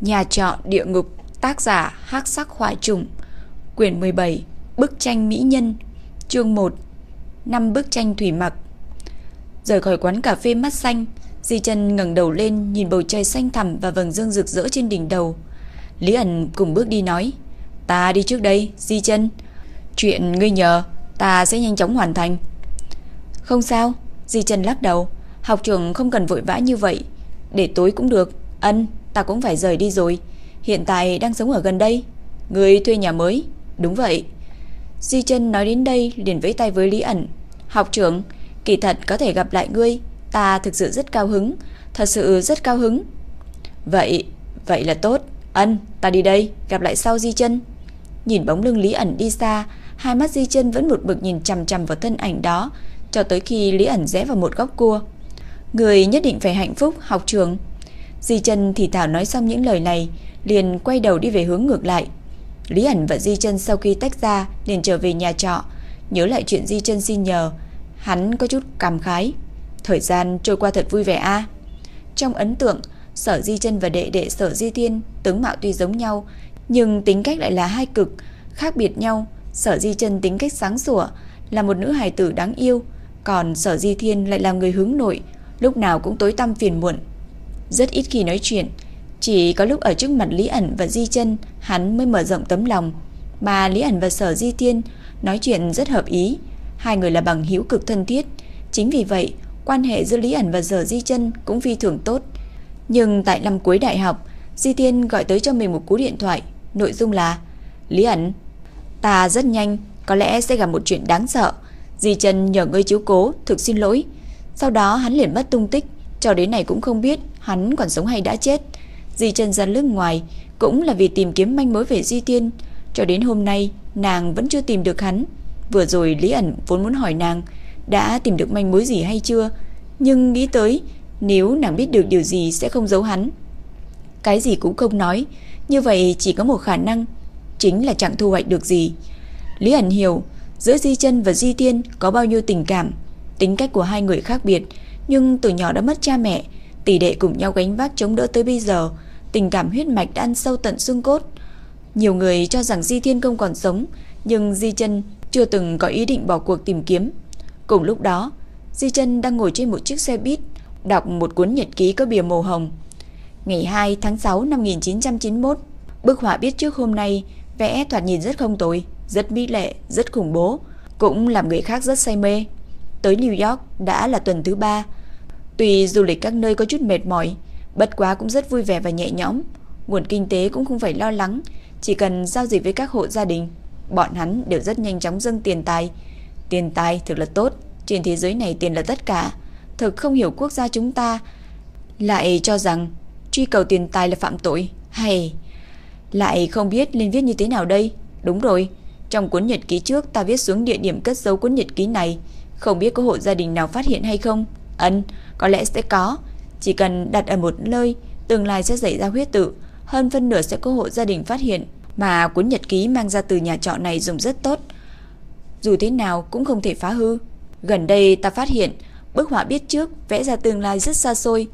Nhà trọ địa ngục, tác giả Hắc Sắc Hoại Trùng, quyển 17, bức tranh mỹ nhân, chương 1, năm bức tranh thủy mặc. Rời khỏi quán cà phê mắt xanh, Di Chân ngẩng đầu lên nhìn bầu trời xanh thẳm và vầng dương rực rỡ trên đỉnh đầu. Lý ẩn cùng bước đi nói, "Ta đi trước đây, Di Chân. Chuyện ngươi nhờ, ta sẽ nhanh chóng hoàn thành." "Không sao." Di Chân lắc đầu, "Học trường không cần vội vã như vậy, để tối cũng được." "Ân, ta cũng phải rời đi rồi, hiện tại đang sống ở gần đây." người thuê nhà mới?" "Đúng vậy." Di Chân nói đến đây liền vẫy tay với Lý ẩn, "Học trưởng, kỳ thật có thể gặp lại ngươi, ta thực sự rất cao hứng, thật sự rất cao hứng." "Vậy, vậy là tốt." Ân, ta đi đây, gặp lại sau Di Chân. Nhìn bóng lưng Lý ẩn đi xa, hai mắt Di Chân vẫn một bực nhìn chằm chằm vào thân ảnh đó, cho tới khi Lý ẩn rẽ vào một góc cua. Người nhất định phải hạnh phúc, học trường. Di Chân thì thảo nói xong những lời này, liền quay đầu đi về hướng ngược lại. Lý ẩn và Di Chân sau khi tách ra, liền trở về nhà trọ, nhớ lại chuyện Di Chân xin nhờ, hắn có chút cảm khái. Thời gian trôi qua thật vui vẻ a. Trong ấn tượng, Sở Di Chân và đệ đệ Sở Di Thiên tướng mạo tuy giống nhau, nhưng tính cách lại là hai cực, khác biệt nhau. Sở Di Chân tính cách sáng sủa, là một nữ hài tử đáng yêu, còn Sở Di Thiên lại là người hướng nội, lúc nào cũng tối tăm phiền muộn. Rất ít khi nói chuyện, chỉ có lúc ở trước mặt Lý ẩn và Di Chân, hắn mới mở rộng tấm lòng, mà Lý ẩn và Sở Di Thiên nói chuyện rất hợp ý, hai người là bằng hữu cực thân thiết, chính vì vậy, quan hệ giữa Lý ẩn và Sở Di Chân cũng phi thường tốt. Nhưng tại năm cuối đại học, Di Thiên gọi tới cho mình một cú điện thoại, nội dung là: "Lý ẩn, ta rất nhanh, có lẽ sẽ gặp một chuyện đáng sợ. Di Chân nhờ ngươi chiếu cố, thực xin lỗi." Sau đó hắn liền mất tung tích, cho đến này cũng không biết hắn còn sống hay đã chết. Di Chân ra nước ngoài cũng là vì tìm kiếm manh mối về Di Thiên, cho đến hôm nay nàng vẫn chưa tìm được hắn. Vừa rồi Lý ẩn vốn muốn hỏi nàng đã tìm được manh mối gì hay chưa, nhưng nghĩ tới nếu nàng biết được điều gì sẽ không giấu hắn Cái gì cũng không nói Như vậy chỉ có một khả năng Chính là chẳng thu hoạch được gì Lý ẩn hiểu Giữa Di chân và Di Tiên có bao nhiêu tình cảm Tính cách của hai người khác biệt Nhưng từ nhỏ đã mất cha mẹ Tỷ đệ cùng nhau gánh vác chống đỡ tới bây giờ Tình cảm huyết mạch đã ăn sâu tận xương cốt Nhiều người cho rằng Di Thiên không còn sống Nhưng Di chân chưa từng có ý định bỏ cuộc tìm kiếm Cùng lúc đó Di chân đang ngồi trên một chiếc xe buýt đọc một cuốn nhật ký có bìa màu hồng. Ngày 2 tháng 6 năm 1991, bức họa biết trước hôm nay vẽ thoạt nhìn rất không tồi, rất mỹ lệ, rất khủng bố, cũng làm người khác rất say mê. Tới New York đã là tuần thứ ba. Tuy du lịch các nơi có chút mệt mỏi, bất quá cũng rất vui vẻ và nhẹ nhõm. Nguồn kinh tế cũng không phải lo lắng, chỉ cần giao dịch với các hộ gia đình, bọn hắn đều rất nhanh chóng dâng tiền tài. Tiền tài thực là tốt, trên thế giới này tiền là tất cả thực không hiểu quốc gia chúng ta lại cho rằng truy cầu tiền tài là phạm tội hay lại không biết nên viết như thế nào đây. Đúng rồi, trong cuốn nhật ký trước ta viết xuống địa điểm cất giấu cuốn nhật ký này, không biết có hộ gia đình nào phát hiện hay không. Ân, có lẽ sẽ có, chỉ cần đặt ở một nơi, tương lai sẽ xảy ra huyết tự, hơn phân nửa sẽ có hộ gia đình phát hiện, mà cuốn nhật ký mang ra từ nhà trọ này dùng rất tốt. Dù thế nào cũng không thể phá hư. Gần đây ta phát hiện Bức họa biết trước vẽ ra tương lai rất xa xôi,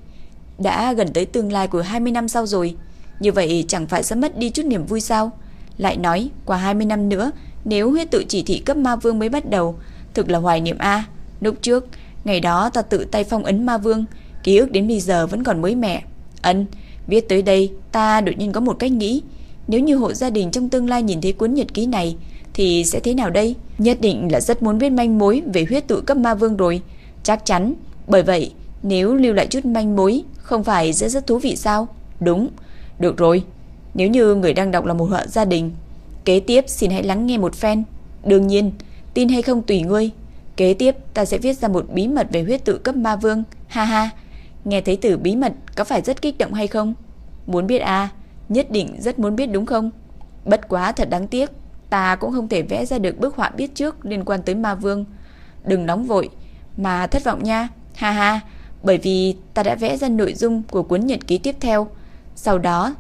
đã gần tới tương lai của 20 năm sau rồi. Như vậy chẳng phải sẽ mất đi chút niềm vui sao? Lại nói, qua 20 năm nữa, nếu huyết tự chỉ thị cấp ma vương mới bắt đầu, thực là hoài niệm a. Lúc trước, ngày đó ta tự tay phong ấn ma vương, ký ức đến bây giờ vẫn còn mới mẻ. Ấn viết tới đây, ta đột nhiên có một cách nghĩ, nếu như hộ gia đình trong tương lai nhìn thấy cuốn nhật ký này thì sẽ thế nào đây? Nhất định là rất muốn biết manh mối về huyết tự cấp ma vương rồi. Chắc chắn, bởi vậy nếu lưu lại chút manh mối không phải sẽ rất thú vị sao? Đúng, được rồi. Nếu như người đang đọc là một hộ gia đình, kế tiếp xin hãy lắng nghe một phen. Đương nhiên, tin hay không tùy ngươi. Kế tiếp ta sẽ viết ra một bí mật về huyết tự cấp ma vương. Ha ha, nghe thấy từ bí mật có phải rất kích động hay không? Muốn biết à, nhất định rất muốn biết đúng không? Bất quá thật đáng tiếc, ta cũng không thể vẽ ra được bức họa biết trước liên quan tới ma vương. Đừng nóng vội, mà thất vọng nha. Ha ha, bởi vì ta đã vẽ ra nội dung của cuốn nhật ký tiếp theo. Sau đó,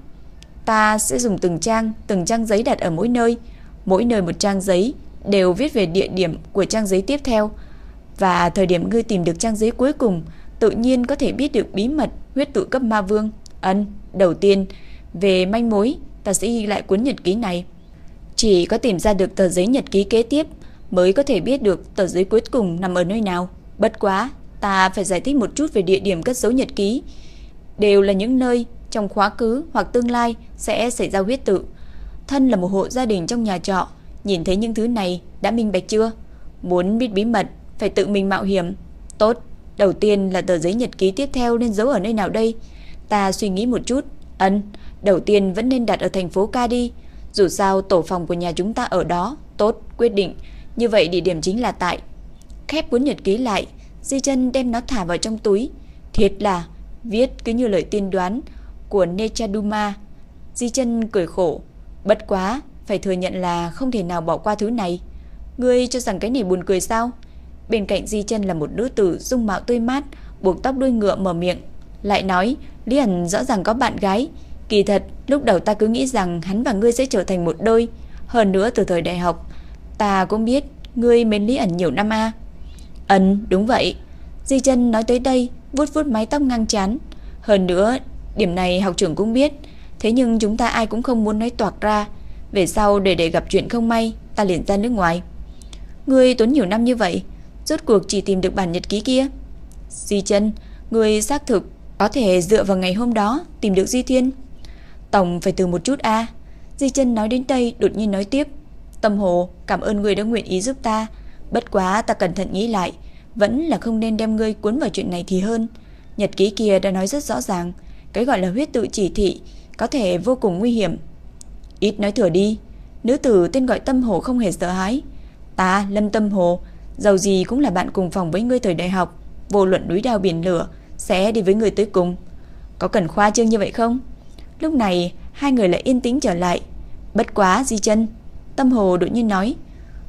ta sẽ dùng từng trang, từng trang giấy đặt ở mỗi nơi. Mỗi nơi một trang giấy đều viết về địa điểm của trang giấy tiếp theo. Và thời điểm ngươi tìm được trang giấy cuối cùng, tự nhiên có thể biết được bí mật huyết tự cấp ma vương. Ân, đầu tiên, Về manh mối, ta sẽ ghi lại cuốn nhật ký này. Chỉ có tìm ra được tờ giấy nhật ký kế tiếp mới có thể biết được tờ giấy cuối cùng nằm ở nơi nào. Bất quá, ta phải giải thích một chút về địa điểm cất giấu nhật ký. Đều là những nơi trong quá khứ hoặc tương lai sẽ xảy ra huyết tự. Thân là một hộ gia đình trong nhà trọ, nhìn thấy những thứ này đã minh bạch chưa? Muốn biết bí mật, phải tự mình mạo hiểm. Tốt, đầu tiên là tờ giấy nhật ký tiếp theo nên giấu ở nơi nào đây? Ta suy nghĩ một chút. Ấn, đầu tiên vẫn nên đặt ở thành phố Ca đi. Dù sao tổ phòng của nhà chúng ta ở đó. Tốt, quyết định. Như vậy địa điểm chính là tại. Khép cuốn nhật ký lại, Di chân đem nó thả vào trong túi. Thiệt là, viết cứ như lời tiên đoán của Nechaduma. Di chân cười khổ. Bất quá, phải thừa nhận là không thể nào bỏ qua thứ này. Ngươi cho rằng cái này buồn cười sao? Bên cạnh Di chân là một nữ tử dung mạo tươi mát, buộc tóc đuôi ngựa mở miệng. Lại nói, Lý ẩn rõ ràng có bạn gái. Kỳ thật, lúc đầu ta cứ nghĩ rằng hắn và ngươi sẽ trở thành một đôi. Hơn nữa từ thời đại học, ta cũng biết ngươi mến Lý ẩn nhiều năm a. À. Ấn, đúng vậy. Di chân nói tới đây, vuốt vuốt mái tóc ngang chán. Hơn nữa, điểm này học trưởng cũng biết. Thế nhưng chúng ta ai cũng không muốn nói toạc ra. Về sau để để gặp chuyện không may, ta liền ra nước ngoài. Ngươi tốn nhiều năm như vậy, rốt cuộc chỉ tìm được bản nhật ký kia. Di chân, ngươi xác thực có thể dựa vào ngày hôm đó tìm được Di Thiên. Tổng phải từ một chút a. Di chân nói đến đây đột nhiên nói tiếp. Tâm hồ, cảm ơn người đã nguyện ý giúp ta. Bất quá ta cẩn thận nghĩ lại, vẫn là không nên đem ngươi cuốn vào chuyện này thì hơn. Nhật ký kia đã nói rất rõ ràng, cái gọi là huyết tự chỉ thị có thể vô cùng nguy hiểm. Ít nói thừa đi, nữ tử tên gọi Tâm Hồ không hề sợ hãi. Ta, Lâm Tâm Hồ, giàu gì cũng là bạn cùng phòng với ngươi thời đại học, vô luận núi đao biển lửa, sẽ đi với ngươi tới cùng. Có cần khoa trương như vậy không? Lúc này, hai người lại yên tĩnh trở lại. Bất quá Di chân Tâm Hồ đột nhiên nói,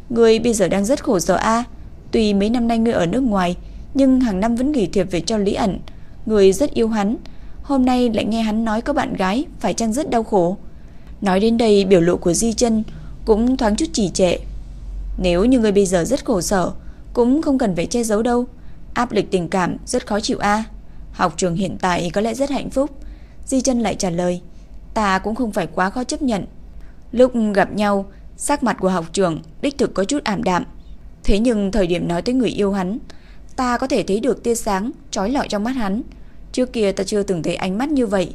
Ngươi bây giờ đang rất khổ sở a Tuy mấy năm nay ngươi ở nước ngoài Nhưng hàng năm vẫn gửi thiệp về cho Lý ẩn Ngươi rất yêu hắn Hôm nay lại nghe hắn nói có bạn gái Phải chăng rất đau khổ Nói đến đây biểu lộ của Di chân Cũng thoáng chút trì trệ Nếu như ngươi bây giờ rất khổ sở Cũng không cần phải che giấu đâu Áp lực tình cảm rất khó chịu a Học trường hiện tại có lẽ rất hạnh phúc Di chân lại trả lời Ta cũng không phải quá khó chấp nhận Lúc gặp nhau Sắc mặt của học trường đích thực có chút ảm đạm. Thế nhưng thời điểm nói tới người yêu hắn, ta có thể thấy được tia sáng trói lọi trong mắt hắn. Trước kia ta chưa từng thấy ánh mắt như vậy.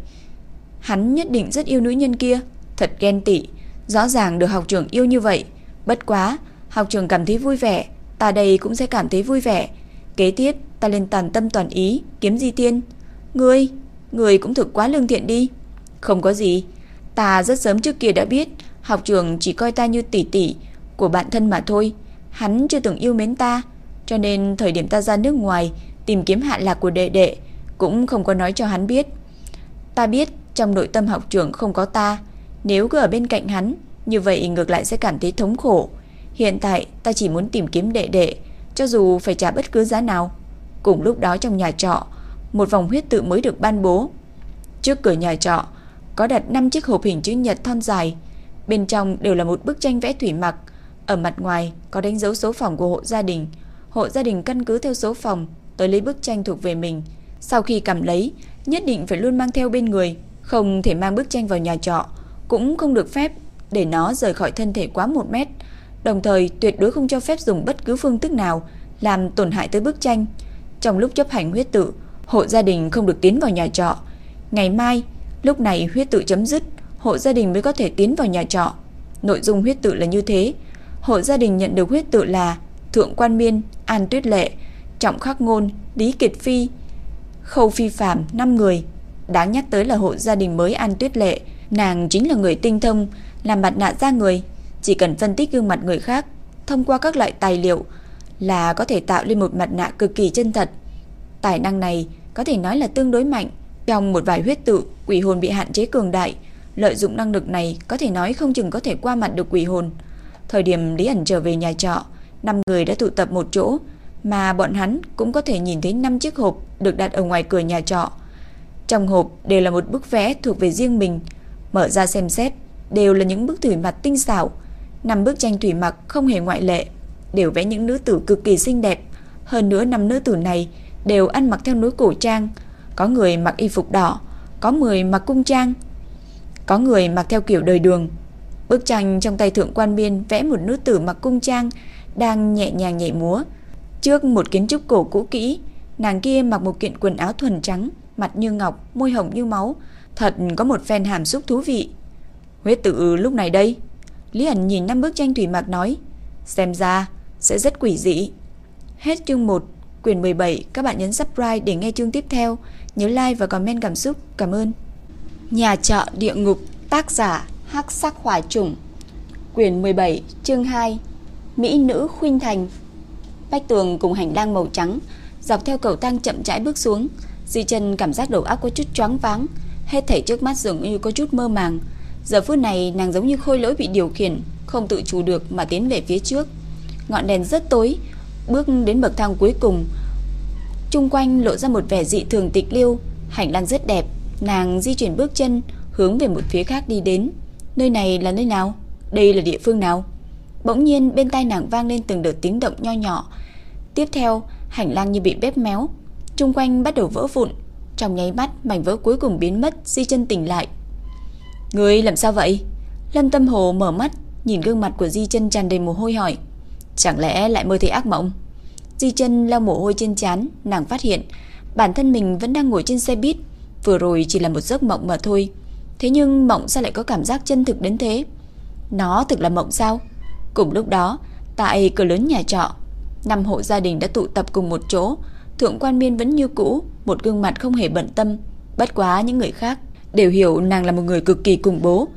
Hắn nhất định rất yêu nữ nhân kia, thật ghen tị. Rõ ràng được học trưởng yêu như vậy. Bất quá, học trường cảm thấy vui vẻ, ta đây cũng sẽ cảm thấy vui vẻ. Kế tiếp, ta lên toàn tâm toàn ý, kiếm di tiên. Ngươi, ngươi cũng thực quá lương thiện đi. Không có gì, ta rất sớm trước kia đã biết Học trường chỉ coi ta như tỷ tỷ của bạn thân mà thôi. Hắn chưa từng yêu mến ta, cho nên thời điểm ta ra nước ngoài tìm kiếm hạ lạc của đệ đệ cũng không có nói cho hắn biết. Ta biết trong nội tâm học trưởng không có ta, nếu cứ ở bên cạnh hắn, như vậy ngược lại sẽ cảm thấy thống khổ. Hiện tại ta chỉ muốn tìm kiếm đệ đệ, cho dù phải trả bất cứ giá nào. Cùng lúc đó trong nhà trọ, một vòng huyết tự mới được ban bố. Trước cửa nhà trọ có đặt 5 chiếc hộp hình chữ nhật thon dài, Bên trong đều là một bức tranh vẽ thủy mặc. Ở mặt ngoài có đánh dấu số phòng của hộ gia đình. Hộ gia đình căn cứ theo số phòng tới lấy bức tranh thuộc về mình. Sau khi cầm lấy, nhất định phải luôn mang theo bên người, không thể mang bức tranh vào nhà trọ, cũng không được phép để nó rời khỏi thân thể quá một mét. Đồng thời tuyệt đối không cho phép dùng bất cứ phương thức nào làm tổn hại tới bức tranh. Trong lúc chấp hành huyết tự, hộ gia đình không được tiến vào nhà trọ. Ngày mai, lúc này huyết tự chấm dứt, hộ gia đình mới có thể tiến vào nhà trọ. Nội dung huyết tự là như thế. Hộ gia đình nhận được huyết tự là Thượng Quan Miên, An Tuyết Lệ, Trọng Khắc Ngôn, Lý Kiệt Phi, Khâu Phi Phạm 5 người. Đáng nhắc tới là hộ gia đình mới An Tuyết Lệ, nàng chính là người tinh thông, làm mặt nạ ra người, chỉ cần phân tích gương mặt người khác thông qua các loại tài liệu là có thể tạo lên một mặt nạ cực kỳ chân thật. Tài năng này có thể nói là tương đối mạnh. Trong một vài huyết tự, quỷ hồn bị hạn chế cường đại, Lợi dụng năng lực này có thể nói không chừng có thể qua mặt được quỷ hồn. Thời điểm Lý ẩn trở về nhà trọ, năm người đã tụ tập một chỗ, mà bọn hắn cũng có thể nhìn thấy năm chiếc hộp được đặt ở ngoài cửa nhà trọ. Trong hộp đều là một bức vẽ thuộc về riêng mình, mở ra xem xét, đều là những bức thủy mặc tinh xảo, năm bức tranh thủy mặc không hề ngoại lệ, đều vẽ những nữ tử cực kỳ xinh đẹp, hơn nữa năm nữ tử này đều ăn mặc theo núi cổ trang, có người mặc y phục đỏ, có người mặc cung trang, Có người mặc theo kiểu đời đường. Bức tranh trong tay thượng quan biên vẽ một nữ tử mặc cung trang đang nhẹ nhàng nhảy múa. Trước một kiến trúc cổ cũ kỹ, nàng kia mặc một kiện quần áo thuần trắng, mặt như ngọc, môi hồng như máu, thật có một phen hàm xúc thú vị. Huyết tự lúc này đây. Lý ẩn nhìn năm bức tranh thủy mặc nói, xem ra sẽ rất quỷ dị. Hết chương 1, quyển 17, các bạn nhấn subscribe để nghe chương tiếp theo, nhớ like và comment cảm xúc. Cảm ơn. Nhà trọ địa ngục, tác giả Hắc Sắc Hỏa Trùng. Quyển 17, chương 2. Mỹ nữ khuynh thành. Bách Tường cùng hành lang màu trắng, dọc theo cầu thang chậm rãi bước xuống, Di Chân cảm giác đầu óc có chút choáng váng, hết thảy trước mắt dường như có chút mơ màng. Giờ phút này nàng giống như khôi lỗi bị điều khiển, không tự chủ được mà tiến về phía trước. Ngọn đèn rất tối, bước đến bậc thang cuối cùng, chung quanh lộ ra một vẻ dị thường tịch liêu, hành lang rất đẹp, nàng di chuyển bước chân hướng về một phía khác đi đến. Nơi này là nơi nào? Đây là địa phương nào? Bỗng nhiên bên tai nàng vang lên từng đợt tiếng động nho nhỏ. Tiếp theo, hành lang như bị bếp méo, chung quanh bắt đầu vỡ vụn. Trong nháy mắt, mảnh vỡ cuối cùng biến mất, Di Chân tỉnh lại. Người làm sao vậy? Lâm Tâm Hồ mở mắt, nhìn gương mặt của Di Chân tràn đầy mồ hôi hỏi. Chẳng lẽ lại mơ thấy ác mộng? Di Chân lau mồ hôi trên trán, nàng phát hiện bản thân mình vẫn đang ngồi trên xe buýt, vừa rồi chỉ là một giấc mộng mà thôi. Thế nhưng mộng sao lại có cảm giác chân thực đến thế? Nó thực là mộng sao? Cùng lúc đó, tại cửa lớn nhà trọ, năm hộ gia đình đã tụ tập cùng một chỗ, Thượng quan Miên vẫn như cũ, một gương mặt không hề bận tâm, bất quá những người khác đều hiểu nàng là một người cực kỳ khủng bố,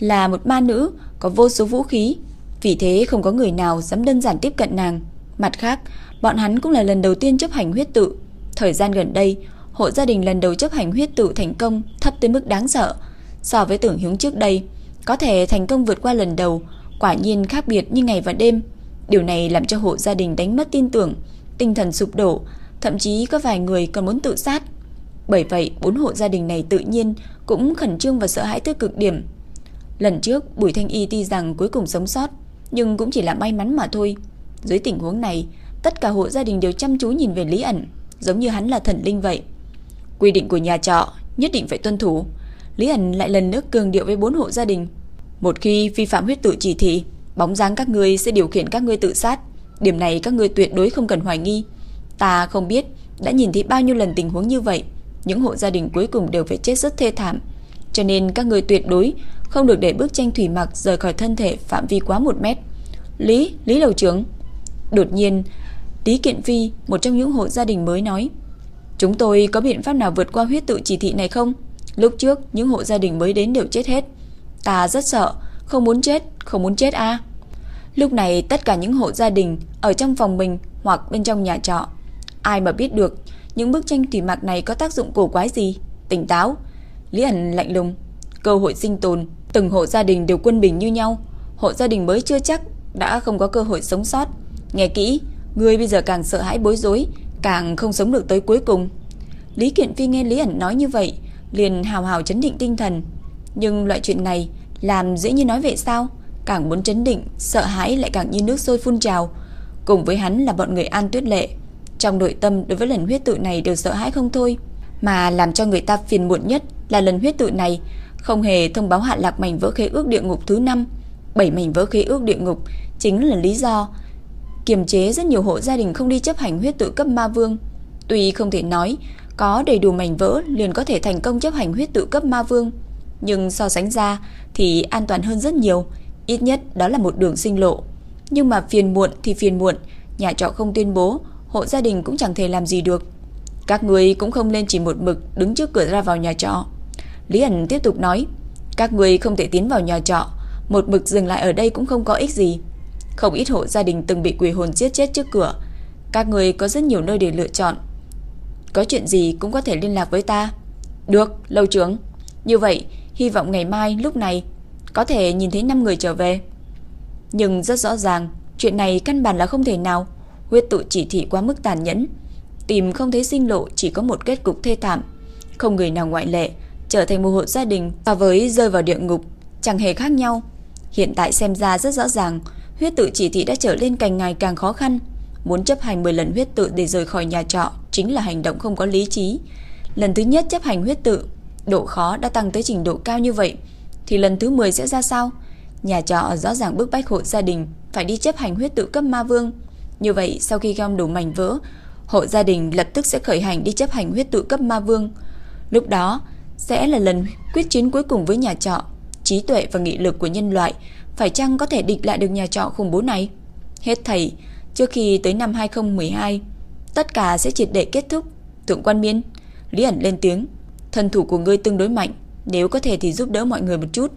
là một ma nữ có vô số vũ khí, vì thế không có người nào dám đơn giản tiếp cận nàng. Mặt khác, bọn hắn cũng là lần đầu tiên chấp hành huyết tự. Thời gian gần đây, hộ gia đình lần đầu chấp hành huyết tự thành công thấp tới mức đáng sợ. So với tưởng hướng trước đây, có thể thành công vượt qua lần đầu, quả nhiên khác biệt như ngày và đêm. Điều này làm cho hộ gia đình đánh mất tin tưởng, tinh thần sụp đổ, thậm chí có vài người còn muốn tự sát. Bởi vậy, bốn hộ gia đình này tự nhiên cũng khẩn trương và sợ hãi tới cực điểm. Lần trước, Bùi Thanh Y tuy rằng cuối cùng sống sót, nhưng cũng chỉ là may mắn mà thôi. Dưới tình huống này, tất cả hộ gia đình đều chăm chú nhìn về Lý ẩn, giống như hắn là thần linh vậy. Quy định của nhà trọ nhất định phải tuân thủ. Lý ẩn lại lần nữa cường điệu với bốn hộ gia đình. Một khi vi phạm huyết tự chỉ thị, bóng dáng các ngươi sẽ điều khiển các ngươi tự sát. Điểm này các ngươi tuyệt đối không cần hoài nghi. Ta không biết đã nhìn thấy bao nhiêu lần tình huống như vậy, những hộ gia đình cuối cùng đều phải chết rất thê thảm. Cho nên các người tuyệt đối không được để bức tranh thủy mặc rời khỏi thân thể phạm vi quá một mét. Lý, Lý Lầu trưởng. Đột nhiên, Lý Kiện Phi, một trong những hộ gia đình mới nói, Chúng tôi có biện pháp nào vượt qua huyết tự chỉ thị này không? Lúc trước, những hộ gia đình mới đến đều chết hết. Ta rất sợ, không muốn chết, không muốn chết a. Lúc này tất cả những hộ gia đình ở trong phòng mình hoặc bên trong nhà trọ Ai mà biết được những bức tranh thủy mặc này có tác dụng cổ quái gì? Tỉnh táo. Lý ẩn lạnh lùng. Cơ hội sinh tồn, từng hộ gia đình đều quân bình như nhau. Hộ gia đình mới chưa chắc đã không có cơ hội sống sót. Nghe kỹ, ngươi bây giờ càng sợ hãi bối rối, càng không sống được tới cuối cùng. Lý Kiện Phi nghe Lý ẩn nói như vậy, liền hào hào chấn định tinh thần. Nhưng loại chuyện này làm dễ như nói vậy sao? Càng muốn chấn định, sợ hãi lại càng như nước sôi phun trào. Cùng với hắn là bọn người An Tuyết Lệ, trong nội tâm đối với lần huyết tự này đều sợ hãi không thôi, mà làm cho người ta phiền muộn nhất là lần huyết tự này không hề thông báo hạ lạc mảnh vỡ khế ước địa ngục thứ 5. Bảy mảnh vỡ khế ước địa ngục chính là lý do kiềm chế rất nhiều hộ gia đình không đi chấp hành huyết tự cấp ma vương. Tuy không thể nói có đầy đủ mảnh vỡ liền có thể thành công chấp hành huyết tự cấp ma vương, nhưng so sánh ra thì an toàn hơn rất nhiều, ít nhất đó là một đường sinh lộ. Nhưng mà phiền muộn thì phiền muộn, nhà trọ không tuyên bố hộ gia đình cũng chẳng thể làm gì được. Các người cũng không nên chỉ một mực đứng trước cửa ra vào nhà trọ. Lý ẩn tiếp tục nói, các người không thể tiến vào nhà trọ, một mực dừng lại ở đây cũng không có ích gì. Không ít hộ gia đình từng bị quỷ hồn giết chết trước cửa. Các người có rất nhiều nơi để lựa chọn. Có chuyện gì cũng có thể liên lạc với ta. Được, lâu trưởng. Như vậy, hy vọng ngày mai lúc này có thể nhìn thấy 5 người trở về. Nhưng rất rõ ràng, chuyện này căn bản là không thể nào huyết tụ chỉ thị quá mức tàn nhẫn, tìm không thấy sinh lộ chỉ có một kết cục thê thảm, không người nào ngoại lệ, trở thành một hộ gia đình và với rơi vào địa ngục chẳng hề khác nhau. Hiện tại xem ra rất rõ ràng, huyết tự chỉ thị đã trở lên càng ngày càng khó khăn. Muốn chấp hành 10 lần huyết tự để rời khỏi nhà trọ chính là hành động không có lý trí. Lần thứ nhất chấp hành huyết tự, độ khó đã tăng tới trình độ cao như vậy. thì lần thứ 10 sẽ ra sao? Nhà trọ rõ ràng bức bách hộ gia đình phải đi chấp hành huyết tự cấp ma vương. Như vậy, sau khi gom đủ mảnh vỡ, hộ gia đình lập tức sẽ khởi hành đi chấp hành huyết tự cấp ma vương. Lúc đó, sẽ là lần quyết chiến cuối cùng với nhà trọ. Trí tuệ và nghị lực của nhân loại phải chăng có thể địch lại được nhà trọ khủng bố này? Hết thầy, trước khi tới năm 2012, tất cả sẽ triệt để kết thúc. Thượng quan miên, Lý ẩn lên tiếng, thân thủ của ngươi tương đối mạnh, nếu có thể thì giúp đỡ mọi người một chút.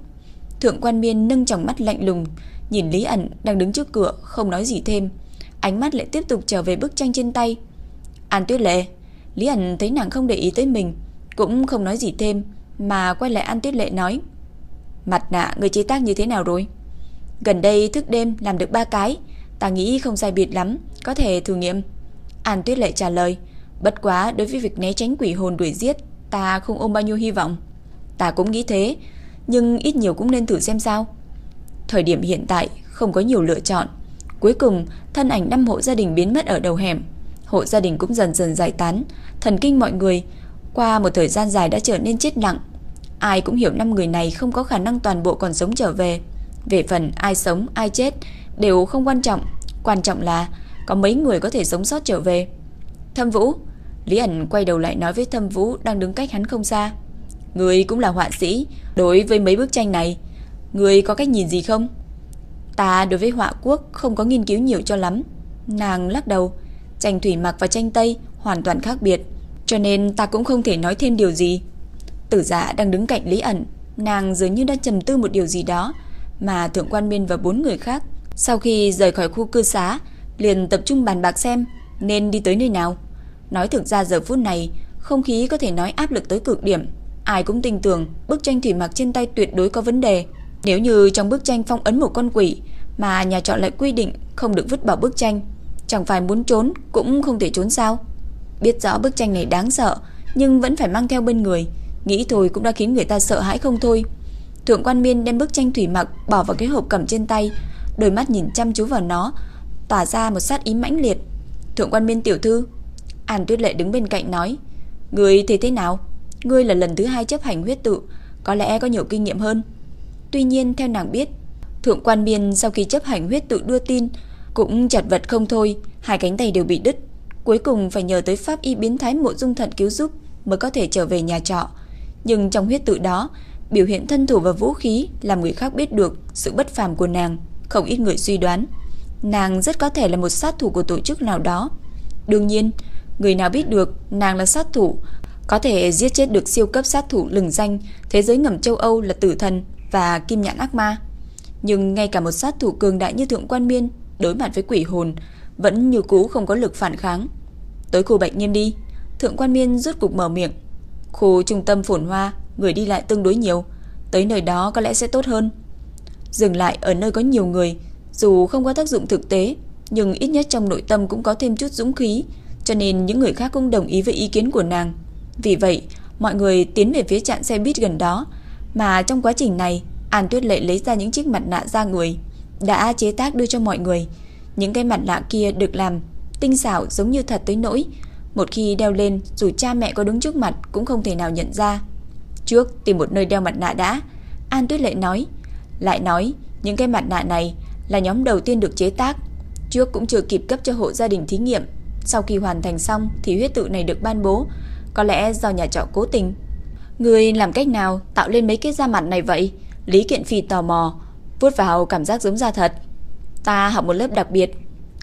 Thượng quan miên nâng tròng mắt lạnh lùng, nhìn Lý ẩn đang đứng trước cửa, không nói gì thêm. Ánh mắt lại tiếp tục trở về bức tranh trên tay. An tuyết lệ, Lý Ảnh thấy nàng không để ý tới mình, cũng không nói gì thêm, mà quay lại An tuyết lệ nói. Mặt nạ người chế tác như thế nào rồi? Gần đây thức đêm làm được ba cái, ta nghĩ không sai biệt lắm, có thể thử nghiệm. An tuyết lệ trả lời, bất quá đối với việc né tránh quỷ hồn đuổi giết, ta không ôm bao nhiêu hy vọng. Ta cũng nghĩ thế, nhưng ít nhiều cũng nên thử xem sao. Thời điểm hiện tại không có nhiều lựa chọn. Cuối cùng, thân ảnh năm hộ gia đình biến mất ở đầu hẻm. Hộ gia đình cũng dần dần giải tán, thần kinh mọi người qua một thời gian dài đã trở nên chết lặng. Ai cũng hiểu năm người này không có khả năng toàn bộ còn sống trở về. Về phần ai sống, ai chết đều không quan trọng, quan trọng là có mấy người có thể sống sót trở về. Thâm Vũ, Lý ẩn quay đầu lại nói với Thâm Vũ đang đứng cách hắn không xa. Người cũng là họa sĩ, đối với mấy bức tranh này, người có cách nhìn gì không? Ta đối với họa quốc không có nghiên cứu nhiều cho lắm. Nàng lắc đầu, tranh thủy mặc và tranh tây hoàn toàn khác biệt, cho nên ta cũng không thể nói thêm điều gì. Tử giả đang đứng cạnh Lý ẩn, nàng dường như đang trầm tư một điều gì đó, mà thượng quan miên và bốn người khác sau khi rời khỏi khu cư xá liền tập trung bàn bạc xem nên đi tới nơi nào. Nói thực ra giờ phút này, không khí có thể nói áp lực tới cực điểm. Ai cũng tin tưởng bức tranh thủy mặc trên tay tuyệt đối có vấn đề. Nếu như trong bức tranh phong ấn một con quỷ mà nhà trọ lại quy định không được vứt bỏ bức tranh, chẳng phải muốn trốn cũng không thể trốn sao? Biết rõ bức tranh này đáng sợ, nhưng vẫn phải mang theo bên người, nghĩ thôi cũng đã khiến người ta sợ hãi không thôi. Thượng quan Miên đem bức tranh thủy mặc bỏ vào cái hộp cầm trên tay, đôi mắt nhìn chăm chú vào nó, tỏa ra một sát ý mãnh liệt. Thượng quan Miên tiểu thư, An Tuyết Lệ đứng bên cạnh nói, "Ngươi thì thế nào? Ngươi là lần thứ hai chấp hành huyết tự, có lẽ có nhiều kinh nghiệm hơn." Tuy nhiên theo nàng biết, Thượng quan Miên sau khi chấp hành huyết tự đưa tin cũng chật vật không thôi, hai cánh tay đều bị đứt, cuối cùng phải nhờ tới pháp y biến thái mộ dung thận cứu giúp mới có thể trở về nhà trọ. Nhưng trong huyết tự đó, biểu hiện thân thủ và vũ khí làm người khác biết được sự bất phàm của nàng, không ít người suy đoán nàng rất có thể là một sát thủ của tổ chức nào đó. Đương nhiên, người nào biết được nàng là sát thủ, có thể giết chết được siêu cấp sát thủ lừng danh thế giới ngầm châu Âu là tử thần và kim nhãn ác ma. Nhưng ngay cả một sát thủ cường đại như Thượng Quan Miên đối mặt với quỷ hồn vẫn như cũ không có lực phản kháng. Tới khu bệnh nghiêm đi, Thượng Quan Miên rút cục mở miệng. Khu trung tâm phồn hoa, người đi lại tương đối nhiều, tới nơi đó có lẽ sẽ tốt hơn. Dừng lại ở nơi có nhiều người, dù không có tác dụng thực tế, nhưng ít nhất trong nội tâm cũng có thêm chút dũng khí, cho nên những người khác cũng đồng ý với ý kiến của nàng. Vì vậy, mọi người tiến về phía trạm xe buýt gần đó, mà trong quá trình này, An Tuyết Lệ lấy ra những chiếc mặt nạ ra người, đã chế tác đưa cho mọi người. Những cái mặt nạ kia được làm tinh xảo giống như thật tới nỗi, một khi đeo lên dù cha mẹ có đứng trước mặt cũng không thể nào nhận ra. Trước tìm một nơi đeo mặt nạ đã, An Tuyết Lệ nói, lại nói những cái mặt nạ này là nhóm đầu tiên được chế tác, trước cũng chưa kịp cấp cho hộ gia đình thí nghiệm. Sau khi hoàn thành xong thì huyết tự này được ban bố, có lẽ do nhà trọ cố tình. Người làm cách nào tạo lên mấy cái da mặt này vậy? Lý Kiện Phi tò mò, vuốt vào cảm giác giống da thật. Ta học một lớp đặc biệt.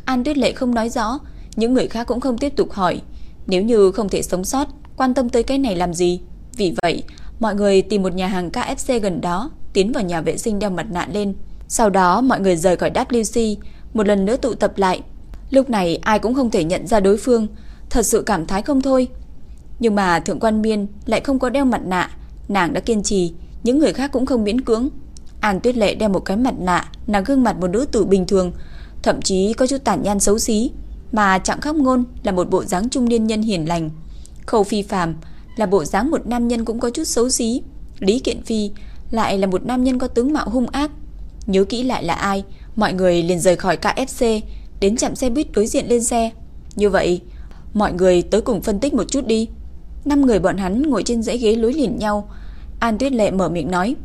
An Tuyết Lệ không nói rõ, những người khác cũng không tiếp tục hỏi. Nếu như không thể sống sót, quan tâm tới cái này làm gì? Vì vậy, mọi người tìm một nhà hàng KFC gần đó, tiến vào nhà vệ sinh đeo mặt nạ lên. Sau đó mọi người rời khỏi WC, một lần nữa tụ tập lại. Lúc này ai cũng không thể nhận ra đối phương, thật sự cảm thái không thôi. Nhưng mà Thượng quan Miên lại không có đeo mặt nạ, nàng đã kiên trì, những người khác cũng không miễn cưỡng. An Tuyết Lệ đeo một cái mặt nạ, nàng gương mặt một nữ tử bình thường, thậm chí có chút tản nhan xấu xí, mà Trạng Khắc Ngôn là một bộ dáng trung niên nhân hiền lành. Khâu Phi Phàm là bộ dáng một nam nhân cũng có chút xấu xí, Lý Kiện Phi lại là một nam nhân có tướng mạo hung ác, Nhớ kỹ lại là ai Mọi người liền rời khỏi KFC Đến chạm xe buýt đối diện lên xe Như vậy Mọi người tới cùng phân tích một chút đi năm người bọn hắn ngồi trên dãy ghế lối liền nhau An Tuyết Lệ mở miệng nói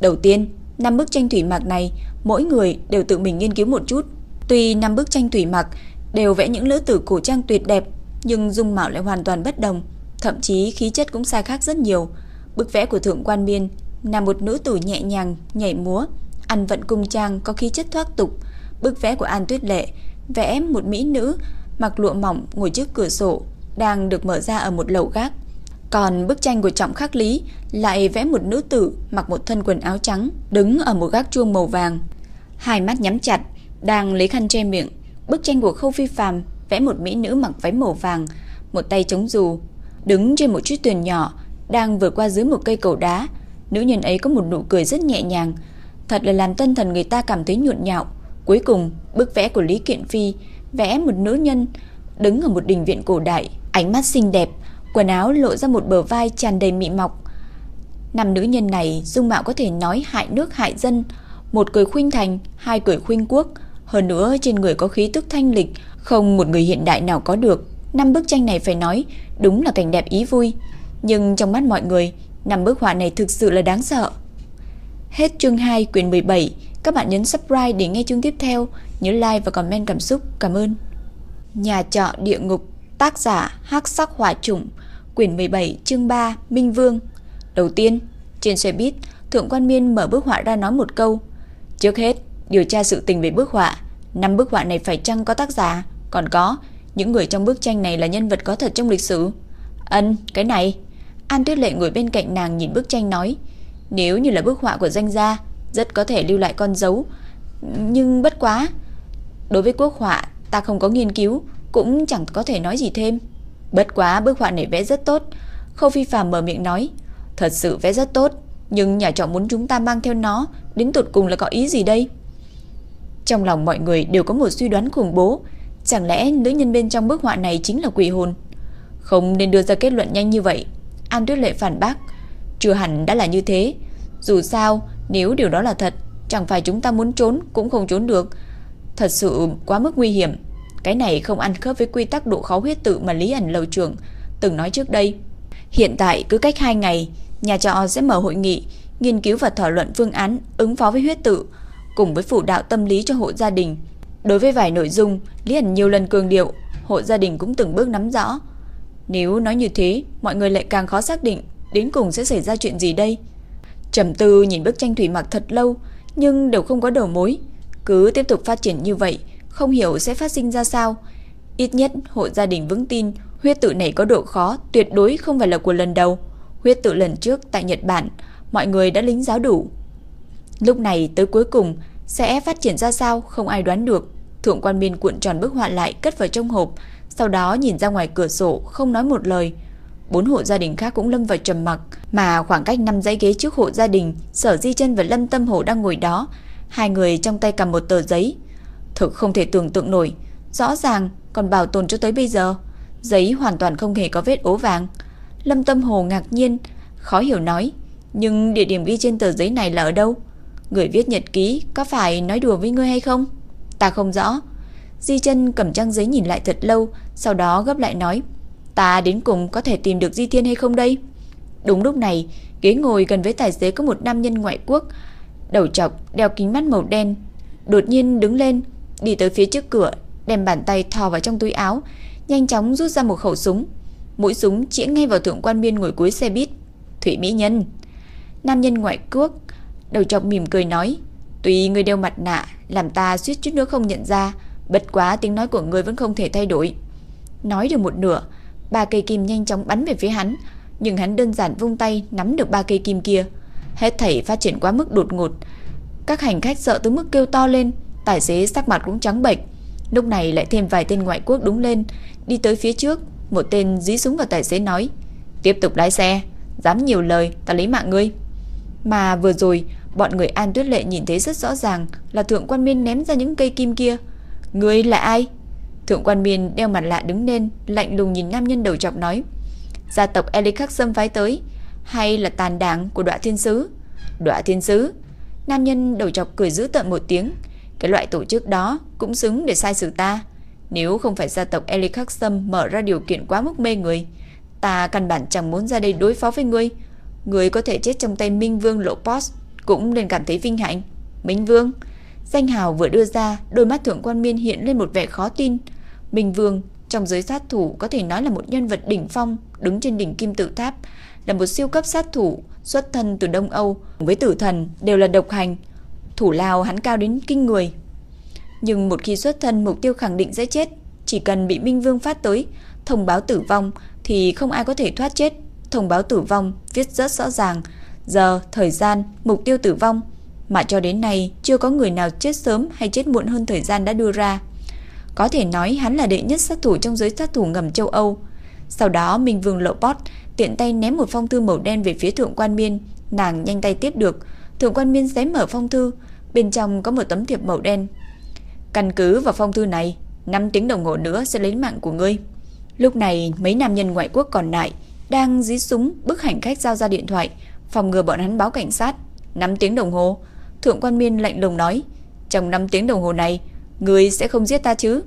Đầu tiên, năm bức tranh thủy mặc này, mỗi người đều tự mình nghiên cứu một chút. Tuy năm bức tranh thủy mặc đều vẽ những lữ tử cổ trang tuyệt đẹp, nhưng dung mạo lại hoàn toàn bất đồng, thậm chí khí chất cũng xa khác rất nhiều. Bức vẽ của Thượng Quan Miên là một nữ tử nhẹ nhàng, nhảy múa, ăn vận cung trang có khí chất thoát tục. Bức vẽ của An Tuyết Lệ vẽ một mỹ nữ mặc lụa mỏng ngồi trước cửa sổ, đang được mở ra ở một lầu gác. Còn bức tranh của Trọng Khắc Lý lại vẽ một nữ tử mặc một thân quần áo trắng, đứng ở một gác chuông màu vàng, hai mắt nhắm chặt, đang lấy khăn che miệng. Bức tranh của Khâu Phi Phàm vẽ một mỹ nữ mặc váy màu vàng, một tay chống dù, đứng trên một chiếc thuyền nhỏ, đang vượt qua dưới một cây cầu đá. Nữ nhân ấy có một nụ cười rất nhẹ nhàng, thật là làm tân thần người ta cảm thấy nhộn nhạo. Cuối cùng, bức vẽ của Lý Kiện Phi vẽ một nữ nhân đứng ở một đình viện cổ đại, ánh mắt xinh đẹp, quần áo lộ ra một bờ vai tràn đầy mị mọc. Năm nữ nhân này dung mạo có thể nói hại nước hại dân, một cười khuynh thành, hai cười khuynh quốc, hơn nữa trên người có khí tức thanh lịch, không một người hiện đại nào có được. Năm bức tranh này phải nói đúng là cảnh đẹp ý vui, nhưng trong mắt mọi người, năm bức họa này thực sự là đáng sợ. Hết chương 2 quyển 17, các bạn nhấn subscribe để nghe chương tiếp theo, nhớ like và comment cảm xúc. Cảm ơn. Nhà trọ địa ngục, tác giả Hắc Sắc Hỏa Trùng, quyển 17, chương 3, Minh Vương. Đầu tiên, trên xe buýt, Thượng Quan Miên mở bức họa ra nói một câu. Trước hết, điều tra sự tình về bức họa. Năm bức họa này phải chăng có tác giả? Còn có, những người trong bức tranh này là nhân vật có thật trong lịch sử. Ân, cái này. An Tuyết Lệ ngồi bên cạnh nàng nhìn bức tranh nói. Nếu như là bức họa của danh gia, rất có thể lưu lại con dấu. Nhưng bất quá. Đối với quốc họa, ta không có nghiên cứu, cũng chẳng có thể nói gì thêm. Bất quá bức họa này vẽ rất tốt. Khâu Phi Phàm mở miệng nói. Thật sự vẽ rất tốt, nhưng nhà trọ muốn chúng ta mang theo nó, đến tụt cùng là có ý gì đây? Trong lòng mọi người đều có một suy đoán khủng bố, chẳng lẽ nữ nhân bên trong bức họa này chính là quỷ hồn? Không nên đưa ra kết luận nhanh như vậy. An Tuyết Lệ phản bác, chưa hẳn đã là như thế. Dù sao, nếu điều đó là thật, chẳng phải chúng ta muốn trốn cũng không trốn được. Thật sự quá mức nguy hiểm. Cái này không ăn khớp với quy tắc độ khó huyết tự mà Lý ẩn lầu trưởng từng nói trước đây. Hiện tại cứ cách 2 ngày, nhà trọ sẽ mở hội nghị, nghiên cứu và thảo luận phương án ứng phó với huyết tự, cùng với phụ đạo tâm lý cho hộ gia đình. Đối với vài nội dung, Lý ẩn nhiều lần cường điệu, hộ gia đình cũng từng bước nắm rõ. Nếu nói như thế, mọi người lại càng khó xác định đến cùng sẽ xảy ra chuyện gì đây. Trầm Tư nhìn bức tranh thủy mặc thật lâu, nhưng đều không có đầu mối. Cứ tiếp tục phát triển như vậy, không hiểu sẽ phát sinh ra sao. Ít nhất hộ gia đình vững tin huyết tự này có độ khó tuyệt đối không phải là của lần đầu. Huyết tự lần trước tại Nhật Bản, mọi người đã lính giáo đủ. Lúc này tới cuối cùng sẽ phát triển ra sao không ai đoán được. Thượng quan miên cuộn tròn bức họa lại cất vào trong hộp, sau đó nhìn ra ngoài cửa sổ không nói một lời. Bốn hộ gia đình khác cũng lâm vào trầm mặc, mà khoảng cách năm dãy ghế trước hộ gia đình, Sở Di Chân và Lâm Tâm Hồ đang ngồi đó, hai người trong tay cầm một tờ giấy. Thực không thể tưởng tượng nổi, rõ ràng còn bảo tồn cho tới bây giờ, giấy hoàn toàn không hề có vết ố vàng. Lâm Tâm Hồ ngạc nhiên, khó hiểu nói, nhưng địa điểm ghi trên tờ giấy này là ở đâu? Người viết nhật ký có phải nói đùa với ngươi hay không? Ta không rõ. Di chân cầm trang giấy nhìn lại thật lâu, sau đó gấp lại nói, ta đến cùng có thể tìm được Di Thiên hay không đây? Đúng lúc này, ghế ngồi gần với tài xế có một nam nhân ngoại quốc, đầu trọc, đeo kính mắt màu đen, đột nhiên đứng lên, đi tới phía trước cửa, đem bàn tay thò vào trong túi áo, nhanh chóng rút ra một khẩu súng. Mũi súng chĩa ngay vào thượng quan biên ngồi cuối xe buýt. Thủy Mỹ Nhân. Nam nhân ngoại quốc, đầu trọc mỉm cười nói, tùy người đeo mặt nạ, làm ta suýt chút nữa không nhận ra, bất quá tiếng nói của người vẫn không thể thay đổi. Nói được một nửa, ba cây kim nhanh chóng bắn về phía hắn, nhưng hắn đơn giản vung tay nắm được ba cây kim kia. Hết thảy phát triển quá mức đột ngột. Các hành khách sợ tới mức kêu to lên, tài xế sắc mặt cũng trắng bệch. Lúc này lại thêm vài tên ngoại quốc đúng lên, đi tới phía trước, một tên dí súng vào tài xế nói: "Tiếp tục lái xe, dám nhiều lời, ta lấy mạng ngươi." Mà vừa rồi, bọn người An Tuyết Lệ nhìn thấy rất rõ ràng là Thượng Quan Miên ném ra những cây kim kia. "Ngươi là ai?" Thượng Quan Miên đeo mặt lạ đứng lên, lạnh lùng nhìn nam nhân đầu chọc nói: "Gia tộc Elikak xâm phái tới, hay là tàn đảng của Đoạ Thiên sứ?" "Đoạ Thiên sứ?" Nam nhân đầu chọc cười giữ tận một tiếng, cái loại tổ chức đó cũng xứng để sai xử ta. Nếu không phải gia tộc Elikak Sâm mở ra điều kiện quá mức mê người, ta căn bản chẳng muốn ra đây đối phó với ngươi. Ngươi có thể chết trong tay Minh Vương Lộ Post, cũng nên cảm thấy vinh hạnh. Minh Vương, danh hào vừa đưa ra, đôi mắt thượng quan miên hiện lên một vẻ khó tin. Minh Vương, trong giới sát thủ có thể nói là một nhân vật đỉnh phong, đứng trên đỉnh kim tự tháp, là một siêu cấp sát thủ, xuất thân từ Đông Âu, với tử thần đều là độc hành. Thủ lao hắn cao đến kinh người. Nhưng một khi xuất thân mục tiêu khẳng định sẽ chết, chỉ cần bị Minh Vương phát tới thông báo tử vong thì không ai có thể thoát chết. Thông báo tử vong viết rất rõ ràng, giờ, thời gian, mục tiêu tử vong, mà cho đến nay chưa có người nào chết sớm hay chết muộn hơn thời gian đã đưa ra. Có thể nói hắn là đệ nhất sát thủ trong giới sát thủ ngầm châu Âu. Sau đó Minh Vương lộ bót, tiện tay ném một phong thư màu đen về phía Thượng Quan Miên, nàng nhanh tay tiếp được. Thượng Quan Miên xé mở phong thư, bên trong có một tấm thiệp màu đen. Căn cứ vào phong thư này, 5 tiếng đồng hồ nữa sẽ lấy mạng của ngươi. Lúc này, mấy nam nhân ngoại quốc còn lại đang dí súng bức hành khách giao ra điện thoại, phòng ngừa bọn hắn báo cảnh sát. 5 tiếng đồng hồ, Thượng quan Miên lạnh lùng nói, trong 5 tiếng đồng hồ này, ngươi sẽ không giết ta chứ?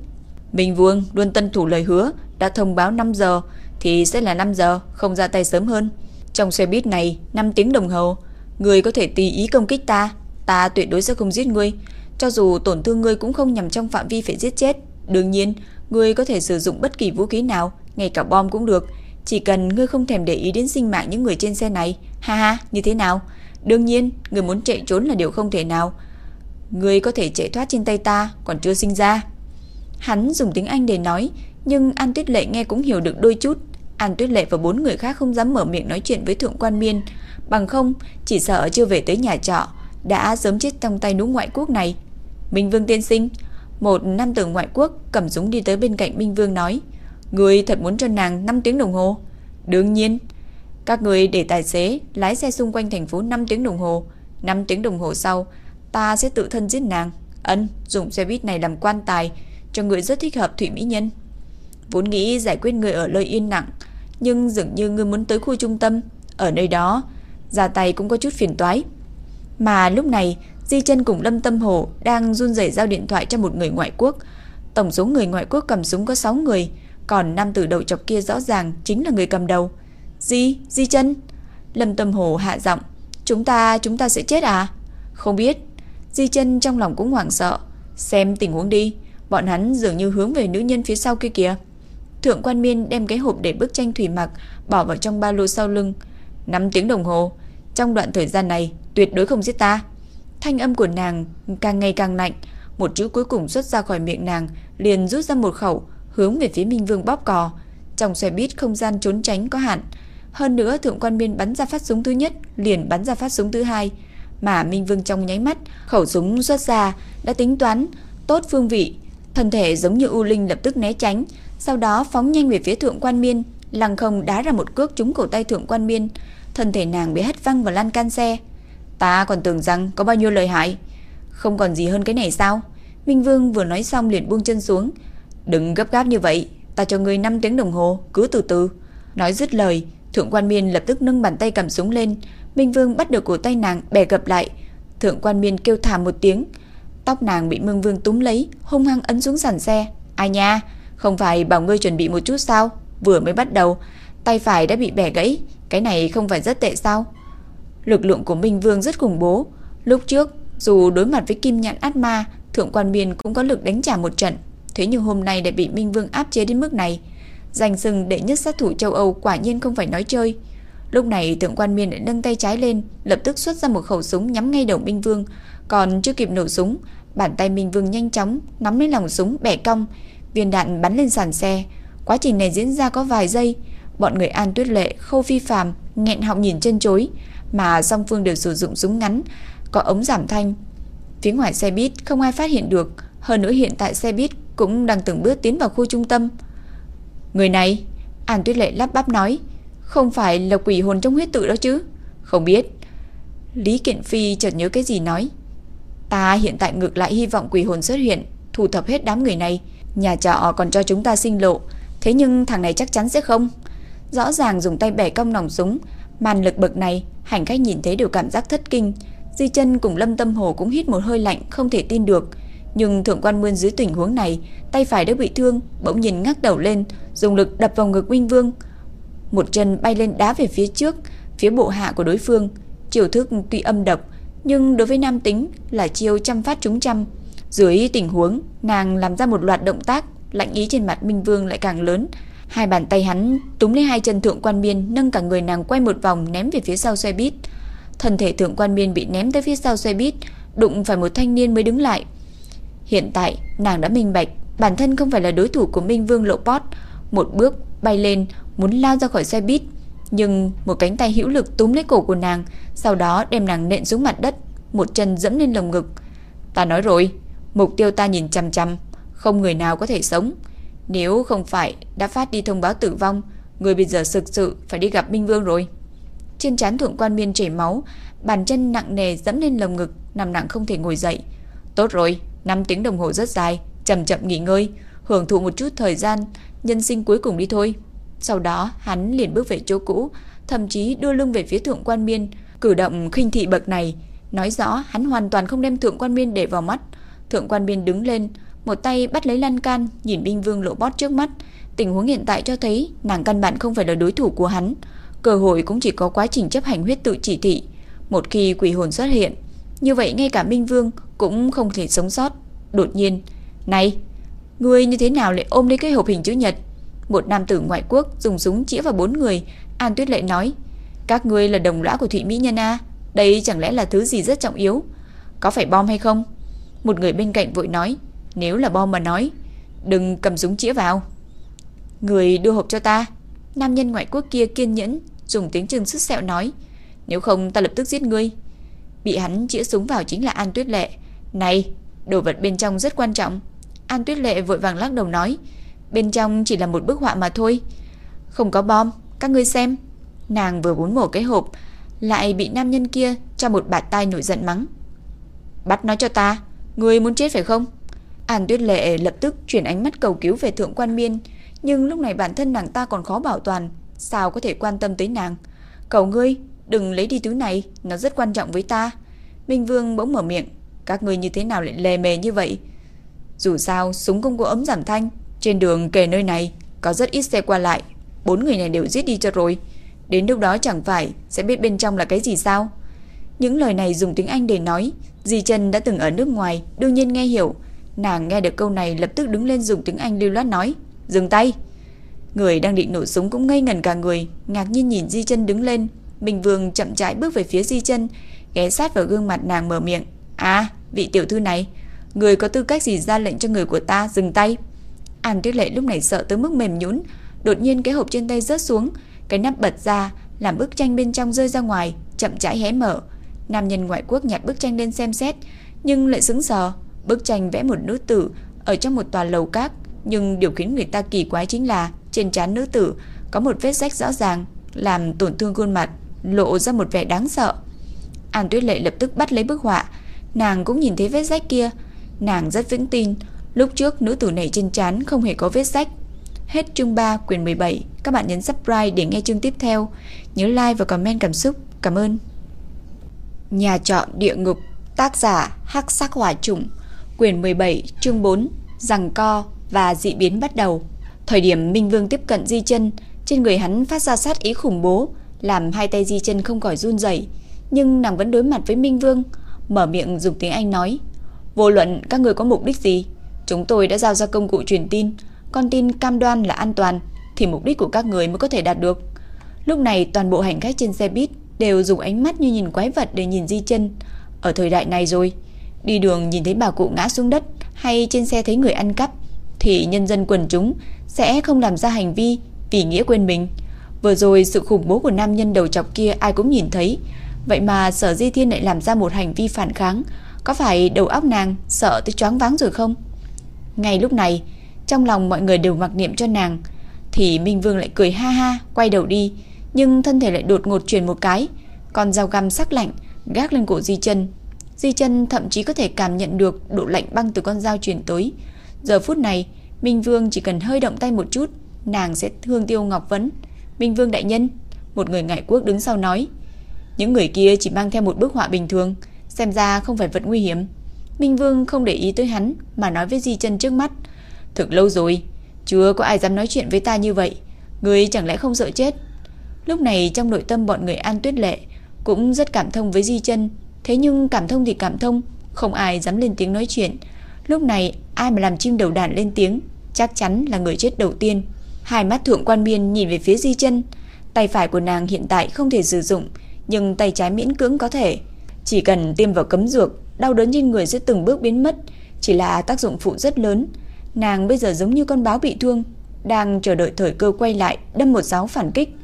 Minh Vương luôn tân thủ lời hứa, đã thông báo 5 giờ thì sẽ là 5 giờ, không ra tay sớm hơn. Trong xe buýt này, 5 tiếng đồng hồ, ngươi có thể tùy ý công kích ta, ta tuyệt đối sẽ không giết ngươi, cho dù tổn thương ngươi cũng không nhằm trong phạm vi phải giết chết. Đương nhiên, ngươi có thể sử dụng bất kỳ vũ khí nào, ngay cả bom cũng được, chỉ cần ngươi không thèm để ý đến sinh mạng những người trên xe này. Ha ha, như thế nào? Đương nhiên, ngươi muốn chạy trốn là điều không thể nào. Ngươi có thể chạy thoát trên tay ta, còn chưa sinh ra. Hắn dùng tiếng Anh để nói, nhưng An Tuyết Lệ nghe cũng hiểu được đôi chút. An Tuyết Lệ và bốn người khác không dám mở miệng nói chuyện với Thượng Quan Miên, bằng không chỉ sợ chưa về tới nhà trọ đã sớm chết trong tay nú ngoại quốc này. Minh Vương tiên sinh, một nam tử ngoại quốc cầm súng đi tới bên cạnh Minh Vương nói, người thật muốn cho nàng 5 tiếng đồng hồ?" "Đương nhiên." Các người để tài xế lái xe xung quanh thành phố 5 tiếng đồng hồ, 5 tiếng đồng hồ sau, ta sẽ tự thân giết nàng. Ân, dùng xe buýt này làm quan tài, cho người rất thích hợp Thủy Mỹ Nhân. Vốn nghĩ giải quyết người ở nơi yên nặng, nhưng dường như người muốn tới khu trung tâm, ở nơi đó, ra tay cũng có chút phiền toái. Mà lúc này, Di chân cùng Lâm Tâm Hồ đang run rẩy giao điện thoại cho một người ngoại quốc. Tổng số người ngoại quốc cầm súng có 6 người, còn nam tử đầu chọc kia rõ ràng chính là người cầm đầu. Di, Di chân Lâm Tâm Hồ hạ giọng, "Chúng ta, chúng ta sẽ chết à?" "Không biết." Di chân trong lòng cũng hoảng sợ, "Xem tình huống đi." Bọn hắn dường như hướng về nữ nhân phía sau kia kìa. Thượng quan miên đem cái hộp để bức tranh thủy mặc bỏ vào trong ba lô sau lưng. 5 tiếng đồng hồ. Trong đoạn thời gian này, tuyệt đối không giết ta. Thanh âm của nàng càng ngày càng lạnh, một chữ cuối cùng xuất ra khỏi miệng nàng, liền rút ra một khẩu, hướng về phía Minh Vương bóp cò. Trong xe buýt không gian trốn tránh có hạn, hơn nữa thượng quan biên bắn ra phát súng thứ nhất, liền bắn ra phát súng thứ hai, mà Minh Vương trong nháy mắt, khẩu súng xuất ra đã tính toán tốt phương vị, thân thể giống như u linh lập tức né tránh, sau đó phóng nhanh về phía thượng quan miên, lăng không đá ra một cước trúng cổ tay thượng quan miên, thân thể nàng bị hất văng vào lan can xe. Ta còn tưởng rằng có bao nhiêu lời hại. Không còn gì hơn cái này sao? Minh Vương vừa nói xong liền buông chân xuống. Đừng gấp gáp như vậy, Ta cho ngươi 5 tiếng đồng hồ, Cứ từ từ. Nói dứt lời, Thượng quan miên lập tức nâng bàn tay cầm súng lên. Minh Vương bắt được cổ tay nàng bẻ gập lại. Thượng quan miên kêu thảm một tiếng. Tóc nàng bị Minh Vương túm lấy, Hung hăng ấn xuống sàn xe. Ai nha, Không phải bảo ngươi chuẩn bị một chút sao? Vừa mới bắt đầu, Tay phải đã bị bẻ gãy. Cái này không phải rất tệ sao Lực lượng của Minh Vương rất khủng bố. Lúc trước, dù đối mặt với Kim Nhãn Át Ma, Thượng Quan Miên cũng có lực đánh trả một trận. Thế nhưng hôm nay lại bị Minh Vương áp chế đến mức này. Danh sừng đệ nhất sát thủ châu Âu quả nhiên không phải nói chơi. Lúc này Thượng Quan Miên đã nâng tay trái lên, lập tức xuất ra một khẩu súng nhắm ngay đầu Minh Vương. Còn chưa kịp nổ súng, bàn tay Minh Vương nhanh chóng nắm lấy lòng súng bẻ cong, viên đạn bắn lên sàn xe. Quá trình này diễn ra có vài giây, bọn người An Tuyết Lệ, Khâu Phi Phàm nghẹn họng nhìn chân chối mà song phương đều sử dụng súng ngắn, có ống giảm thanh. Phía ngoài xe buýt không ai phát hiện được, hơn nữa hiện tại xe buýt cũng đang từng bước tiến vào khu trung tâm. Người này, An Tuyết Lệ lắp bắp nói, không phải là quỷ hồn trong huyết tự đó chứ? Không biết. Lý Kiện Phi chợt nhớ cái gì nói, ta hiện tại ngược lại hy vọng quỷ hồn xuất hiện, thu thập hết đám người này, nhà trọ còn cho chúng ta sinh lộ, thế nhưng thằng này chắc chắn sẽ không. Rõ ràng dùng tay bẻ cong nòng súng, màn lực bậc này Hành khách nhìn thấy đều cảm giác thất kinh. Di chân cùng Lâm Tâm Hồ cũng hít một hơi lạnh Không thể tin được. Nhưng Thượng quan Nguyên dưới tình huống này Tay phải đã bị thương Bỗng nhìn ngắc đầu lên Dùng lực đập vào ngực Minh Vương. Một chân bay lên đá về phía trước Phía bộ hạ của đối phương. Chiều thức tuy âm độc nhưng đối với nam tính là chiêu trăm phát trúng trăm. Dưới tình huống, nàng làm ra một loạt động tác, lạnh ý trên mặt Minh Vương lại càng lớn. Hai bàn tay hắn túm lấy hai chân thượng quan biên, nâng cả người nàng quay một vòng ném về phía sau xe buýt. Thân thể thượng quan biên bị ném tới phía sau xe buýt, đụng phải một thanh niên mới đứng lại. Hiện tại, nàng đã minh bạch, bản thân không phải là đối thủ của Minh Vương Lộ Pot, một bước bay lên, muốn lao ra khỏi xe buýt, nhưng một cánh tay hữu lực túm lấy cổ của nàng, sau đó đem nàng nện xuống mặt đất, một chân dẫm lên lồng ngực. Ta nói rồi, mục tiêu ta nhìn chằm chằm, không người nào có thể sống. Nếu không phải đã phát đi thông báo tử vong, người bây giờ thực sự phải đi gặp Minh Vương rồi. Trên trán thượng quan miên chảy máu, bàn chân nặng nề dẫm lên lồng ngực, nằm nặng không thể ngồi dậy. Tốt rồi, 5 tiếng đồng hồ rất dài, chậm chậm nghỉ ngơi, hưởng thụ một chút thời gian, nhân sinh cuối cùng đi thôi. Sau đó, hắn liền bước về chỗ cũ, thậm chí đưa lưng về phía thượng quan miên, cử động khinh thị bậc này, nói rõ hắn hoàn toàn không đem thượng quan miên để vào mắt. Thượng quan miên đứng lên, một tay bắt lấy lan can, nhìn binh vương lộ bót trước mắt. Tình huống hiện tại cho thấy nàng căn bản không phải là đối thủ của hắn. Cơ hội cũng chỉ có quá trình chấp hành huyết tự chỉ thị. Một khi quỷ hồn xuất hiện, như vậy ngay cả Minh Vương cũng không thể sống sót. Đột nhiên, này, người như thế nào lại ôm lấy cái hộp hình chữ nhật? Một nam tử ngoại quốc dùng súng chĩa vào bốn người, An Tuyết lệ nói: "Các ngươi là đồng lõa của Thụy Mỹ Nhân a, đây chẳng lẽ là thứ gì rất trọng yếu? Có phải bom hay không?" Một người bên cạnh vội nói: "Nếu là bom mà nói, đừng cầm súng chĩa vào." "Người đưa hộp cho ta." Nam nhân ngoại quốc kia kiên nhẫn dùng tiếng trừng sứt sẹo nói: "Nếu không ta lập tức giết ngươi." Bị hắn chĩa súng vào chính là An Tuyết Lệ. "Này, đồ vật bên trong rất quan trọng." An Tuyết Lệ vội vàng lắc đầu nói: Bên trong chỉ là một bức họa mà thôi Không có bom Các ngươi xem Nàng vừa muốn mổ cái hộp Lại bị nam nhân kia cho một bạt tay nổi giận mắng Bắt nó cho ta Ngươi muốn chết phải không An Tuyết Lệ lập tức chuyển ánh mắt cầu cứu về Thượng Quan Miên Nhưng lúc này bản thân nàng ta còn khó bảo toàn Sao có thể quan tâm tới nàng Cầu ngươi đừng lấy đi thứ này Nó rất quan trọng với ta Minh Vương bỗng mở miệng Các ngươi như thế nào lại lề mề như vậy Dù sao súng không có ấm giảm thanh trên đường kề nơi này có rất ít xe qua lại, bốn người này đều giết đi cho rồi. Đến lúc đó chẳng phải sẽ biết bên trong là cái gì sao? Những lời này dùng tiếng Anh để nói, Di Trần đã từng ở nước ngoài, đương nhiên nghe hiểu. Nàng nghe được câu này lập tức đứng lên dùng tiếng Anh lưu loát nói, dừng tay. Người đang định nổ súng cũng ngây ngẩn cả người, ngạc nhiên nhìn Di Chân đứng lên. Bình Vương chậm rãi bước về phía Di Chân, ghé sát vào gương mặt nàng mở miệng, "À, vị tiểu thư này, người có tư cách gì ra lệnh cho người của ta dừng tay?" An Tuyết Lệ lúc này sợ tới mức mềm nhũn, đột nhiên cái hộp trên tay rớt xuống, cái nắp bật ra, làm bức tranh bên trong rơi ra ngoài, chậm rãi hé mở. Nam nhân ngoại quốc nhặt bức tranh lên xem xét, nhưng lại sững sờ, bức tranh vẽ một nữ tử ở trong một tòa lầu các, nhưng điều khiến người ta kỳ quái chính là trên trán nữ tử có một vết rách rõ ràng, làm tổn thương khuôn mặt, lộ ra một vẻ đáng sợ. An Tuyết Lệ lập tức bắt lấy bức họa, nàng cũng nhìn thấy vết rách kia, nàng rất vững tin, Lúc trước nữ tử này trên trán không hề có vết rách Hết chương 3 quyển 17, các bạn nhấn subscribe để nghe chương tiếp theo. Nhớ like và comment cảm xúc. Cảm ơn. Nhà trọ địa ngục, tác giả Hắc Sắc Hỏa Trùng, quyển 17, chương 4, rằng co và dị biến bắt đầu. Thời điểm Minh Vương tiếp cận Di Chân, trên người hắn phát ra sát ý khủng bố, làm hai tay Di Chân không khỏi run rẩy, nhưng nàng vẫn đối mặt với Minh Vương, mở miệng dùng tiếng Anh nói: "Vô luận các người có mục đích gì, Chúng tôi đã giao ra công cụ truyền tin, con tin cam đoan là an toàn thì mục đích của các người mới có thể đạt được. Lúc này toàn bộ hành khách trên xe buýt đều dùng ánh mắt như nhìn quái vật để nhìn Di Chân. Ở thời đại này rồi, đi đường nhìn thấy bà cụ ngã xuống đất hay trên xe thấy người ăn cắp thì nhân dân quần chúng sẽ không làm ra hành vi vì nghĩa quên mình. Vừa rồi sự khủng bố của nam nhân đầu chọc kia ai cũng nhìn thấy, vậy mà Sở Di Thiên lại làm ra một hành vi phản kháng, có phải đầu óc nàng sợ tới choáng váng rồi không? Ngay lúc này, trong lòng mọi người đều mặc niệm cho nàng, thì Minh Vương lại cười ha ha, quay đầu đi, nhưng thân thể lại đột ngột chuyển một cái, con dao găm sắc lạnh gác lên cổ Di Chân. Di Chân thậm chí có thể cảm nhận được độ lạnh băng từ con dao truyền tới. Giờ phút này, Minh Vương chỉ cần hơi động tay một chút, nàng sẽ thương tiêu ngọc vấn. Minh Vương đại nhân, một người ngại quốc đứng sau nói, những người kia chỉ mang theo một bức họa bình thường, xem ra không phải vật nguy hiểm. Minh Vương không để ý tới hắn mà nói với Di chân trước mắt. Thực lâu rồi, chưa có ai dám nói chuyện với ta như vậy. Người chẳng lẽ không sợ chết? Lúc này trong nội tâm bọn người An Tuyết Lệ cũng rất cảm thông với Di chân Thế nhưng cảm thông thì cảm thông, không ai dám lên tiếng nói chuyện. Lúc này ai mà làm chim đầu đàn lên tiếng, chắc chắn là người chết đầu tiên. Hai mắt thượng quan miên nhìn về phía di chân, tay phải của nàng hiện tại không thể sử dụng, nhưng tay trái miễn cưỡng có thể. Chỉ cần tiêm vào cấm dược, đau đớn trên người sẽ từng bước biến mất, chỉ là tác dụng phụ rất lớn. Nàng bây giờ giống như con báo bị thương, đang chờ đợi thời cơ quay lại đâm một giáo phản kích.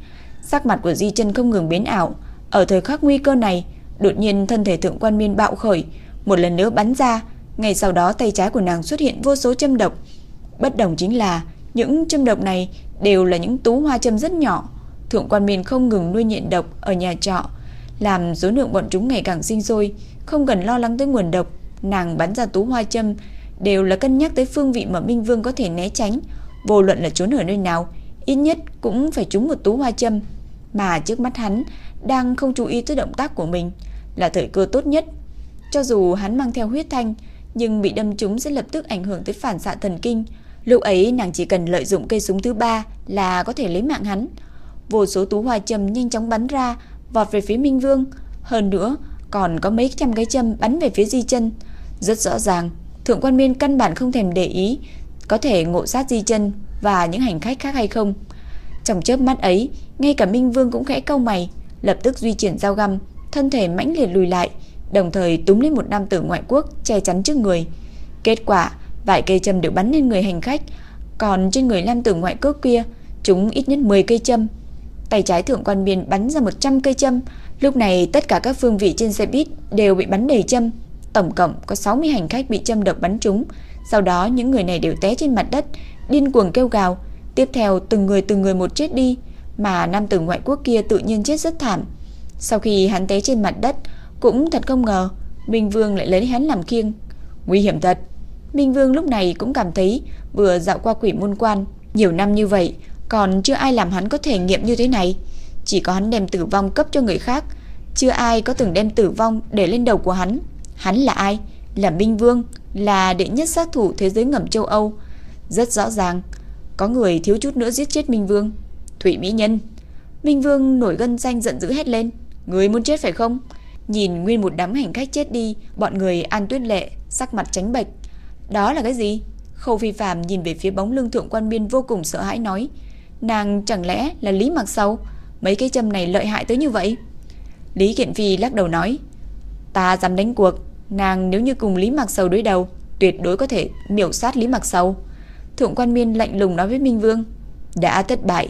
Sắc mặt của Di Chân không ngừng biến ảo, ở thời khắc nguy cơ này, đột nhiên thân thể thượng quan miên bạo khởi, một lần nữa bắn ra, ngay sau đó tay trái của nàng xuất hiện vô số châm độc. Bất đồng chính là những châm độc này đều là những tú hoa châm rất nhỏ. Thượng quan miên không ngừng nuôi nhện độc ở nhà trọ, làm số lượng bọn chúng ngày càng sinh sôi, không cần lo lắng tới nguồn độc, nàng bắn ra tú hoa châm đều là cân nhắc tới phương vị mà Minh Vương có thể né tránh, vô luận là trốn ở nơi nào, ít nhất cũng phải trúng một tú hoa châm, mà trước mắt hắn đang không chú ý tới động tác của mình, là thời cơ tốt nhất. Cho dù hắn mang theo huyết thanh, nhưng bị đâm trúng sẽ lập tức ảnh hưởng tới phản xạ thần kinh. Lúc ấy nàng chỉ cần lợi dụng cây súng thứ ba là có thể lấy mạng hắn. Vô số tú hoa châm nhanh chóng bắn ra, vọt về phía Minh Vương. Hơn nữa, còn có mấy trăm cái châm bắn về phía Di Chân. Rất rõ ràng, Thượng quan Miên căn bản không thèm để ý có thể ngộ sát Di Chân và những hành khách khác hay không. Trong chớp mắt ấy, ngay cả Minh Vương cũng khẽ cau mày, lập tức duy chuyển dao găm, thân thể mãnh liệt lùi lại, đồng thời túm lên một nam tử ngoại quốc che chắn trước người. Kết quả, vài cây châm đều bắn lên người hành khách, còn trên người nam tử ngoại quốc kia, chúng ít nhất 10 cây châm. Tay trái thượng quan biên bắn ra 100 cây châm, lúc này tất cả các phương vị trên xe buýt đều bị bắn đầy châm, tổng cộng có 60 hành khách bị châm độc bắn trúng. Sau đó những người này đều té trên mặt đất, điên cuồng kêu gào, tiếp theo từng người từng người một chết đi, mà nam tử ngoại quốc kia tự nhiên chết rất thảm. Sau khi hắn té trên mặt đất, cũng thật không ngờ, Minh Vương lại lấy hắn làm kiêng. Nguy hiểm thật. Minh Vương lúc này cũng cảm thấy vừa dạo qua quỷ môn quan, nhiều năm như vậy, còn chưa ai làm hắn có thể nghiệm như thế này. Chỉ có hắn đem tử vong cấp cho người khác, chưa ai có từng đem tử vong để lên đầu của hắn. Hắn là ai? Là Minh Vương, là đệ nhất sát thủ thế giới ngầm châu Âu. Rất rõ ràng, có người thiếu chút nữa giết chết Minh Vương. Thủy Mỹ Nhân. Minh Vương nổi gân xanh giận dữ hét lên. Người muốn chết phải không? Nhìn nguyên một đám hành khách chết đi, bọn người An Tuyết Lệ sắc mặt tránh bệch. Đó là cái gì? Khâu Phi Phàm nhìn về phía bóng lưng thượng quan biên vô cùng sợ hãi nói, nàng chẳng lẽ là Lý Mặc Sâu? Mấy cái châm này lợi hại tới như vậy? Lý Kiện Phi lắc đầu nói, ta dám đánh cuộc, nàng nếu như cùng Lý Mặc Sâu đối đầu, tuyệt đối có thể miểu sát Lý Mặc Sâu. Thượng quan miên lạnh lùng nói với Minh Vương, đã thất bại.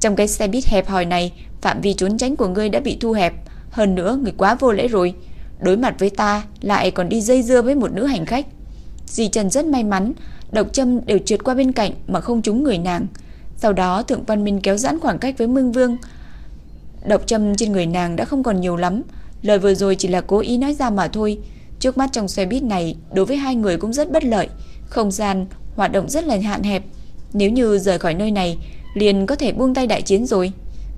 Trong cái xe buýt hẹp hòi này, phạm vi trốn tránh của ngươi đã bị thu hẹp, hơn nữa người quá vô lễ rồi. Đối mặt với ta lại còn đi dây dưa với một nữ hành khách. Di Trần rất may mắn Độc châm đều trượt qua bên cạnh Mà không trúng người nàng. Sau đó Thượng Văn Minh kéo giãn khoảng cách với Mương Vương. Độc châm trên người nàng đã không còn nhiều lắm. Lời vừa rồi chỉ là cố ý nói ra mà thôi. Trước mắt trong xe buýt này Đối với hai người cũng rất bất lợi. Không gian hoạt động rất là hạn hẹp. Nếu như rời khỏi nơi này Liền có thể buông tay đại chiến rồi.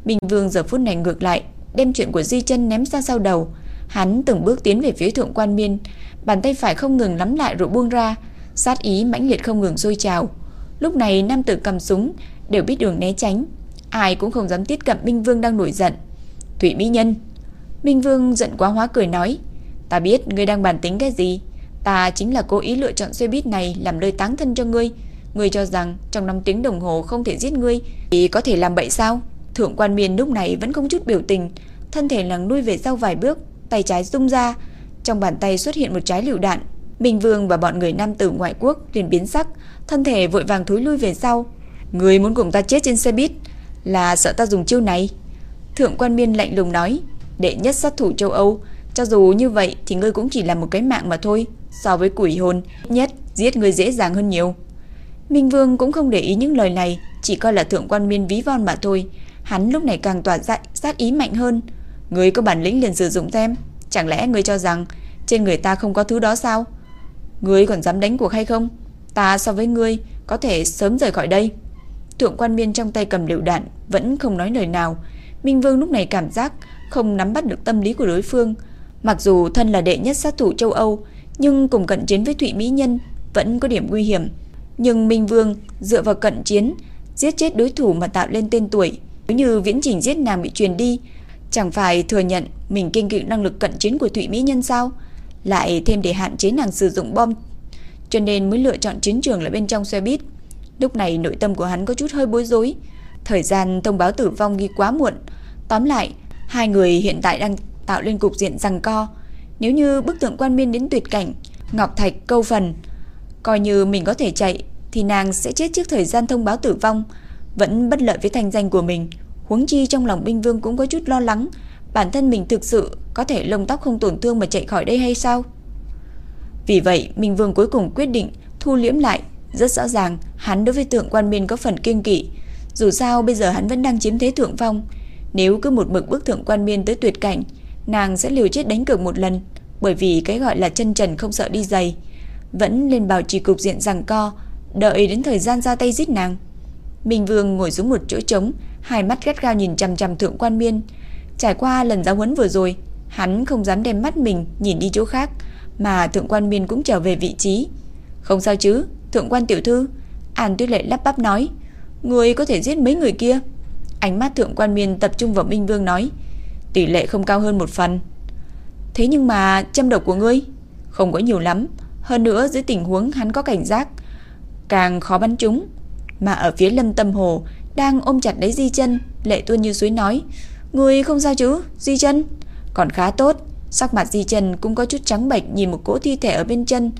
Bình Vương giờ phút này ngược lại đem chuyện của Di Chân ném ra sau đầu. Hắn từng bước tiến về phía Thượng Quan Miên, bàn tay phải không ngừng nắm lại rồi buông ra, sát ý mãnh liệt không ngừng sôi trào. Lúc này nam tử cầm súng đều biết đường né tránh, ai cũng không dám tiếp cận Minh Vương đang nổi giận. "Thủy mỹ nhân." Minh Vương giận quá hóa cười nói, "Ta biết ngươi đang bàn tính cái gì, ta chính là cố ý lựa chọn xe buýt này làm nơi táng thân cho ngươi." Ngươi cho rằng trong 5 tiếng đồng hồ không thể giết ngươi thì có thể làm bậy sao? Thượng quan miên lúc này vẫn không chút biểu tình, thân thể lằng nuôi về sau vài bước, tay trái rung ra, trong bàn tay xuất hiện một trái lựu đạn. Minh Vương và bọn người nam tử ngoại quốc liền biến sắc, thân thể vội vàng thối lui về sau. Người muốn cùng ta chết trên xe buýt là sợ ta dùng chiêu này. Thượng quan miên lạnh lùng nói, đệ nhất sát thủ châu Âu, cho dù như vậy thì ngươi cũng chỉ là một cái mạng mà thôi, so với quỷ hồn, nhất giết ngươi dễ dàng hơn nhiều. Minh Vương cũng không để ý những lời này, chỉ coi là thượng quan miên ví von mà thôi. Hắn lúc này càng tỏa ra sát ý mạnh hơn. Ngươi có bản lĩnh liền sử dụng xem, chẳng lẽ ngươi cho rằng trên người ta không có thứ đó sao? Ngươi còn dám đánh cuộc hay không? Ta so với ngươi có thể sớm rời khỏi đây. Thượng quan miên trong tay cầm lựu đạn vẫn không nói lời nào. Minh Vương lúc này cảm giác không nắm bắt được tâm lý của đối phương. Mặc dù thân là đệ nhất sát thủ châu Âu, nhưng cùng cận chiến với Thụy Mỹ Nhân vẫn có điểm nguy hiểm. Nhưng Minh Vương dựa vào cận chiến, giết chết đối thủ mà tạo lên tên tuổi, nếu như viễn trình giết nàng bị truyền đi, Chẳng phải thừa nhận mình kinh kỵ năng lực cận chiến của Thụy Mỹ Nhân sao? Lại thêm để hạn chế nàng sử dụng bom cho nên mới lựa chọn chiến trường là bên trong xe buýt. Lúc này nội tâm của hắn có chút hơi bối rối. Thời gian thông báo tử vong ghi quá muộn. Tóm lại, hai người hiện tại đang tạo lên cục diện rằng co. Nếu như bức tượng quan miên đến tuyệt cảnh, Ngọc Thạch câu phần, coi như mình có thể chạy thì nàng sẽ chết trước thời gian thông báo tử vong, vẫn bất lợi với thành danh của mình. Huống chi trong lòng Binh Vương cũng có chút lo lắng, bản thân mình thực sự có thể lông tóc không tổn thương mà chạy khỏi đây hay sao? Vì vậy, Minh Vương cuối cùng quyết định thu liễm lại, rất rõ ràng hắn đối với tượng quan miên có phần kiêng kỵ. Dù sao bây giờ hắn vẫn đang chiếm thế thượng phong, nếu cứ một mực bước thượng quan miên tới tuyệt cảnh, nàng sẽ liều chết đánh cược một lần, bởi vì cái gọi là chân trần không sợ đi giày, vẫn lên bảo trì cục diện rằng co, đợi đến thời gian ra tay giết nàng. Minh Vương ngồi xuống một chỗ trống, hai mắt gắt gao nhìn chằm chằm thượng quan miên. Trải qua lần giáo huấn vừa rồi, hắn không dám đem mắt mình nhìn đi chỗ khác, mà thượng quan miên cũng trở về vị trí. Không sao chứ, thượng quan tiểu thư, An Tuyết Lệ lắp bắp nói, người có thể giết mấy người kia. Ánh mắt thượng quan miên tập trung vào Minh Vương nói, tỷ lệ không cao hơn một phần. Thế nhưng mà châm độc của ngươi không có nhiều lắm, hơn nữa dưới tình huống hắn có cảnh giác, càng khó bắn chúng. Mà ở phía Lâm Tâm Hồ đang ôm chặt lấy Di Chân, lệ tuôn như suối nói, người không sao chứ, Di Chân?" "Còn khá tốt." Sắc mặt Di Chân cũng có chút trắng bệch nhìn một cỗ thi thể ở bên chân,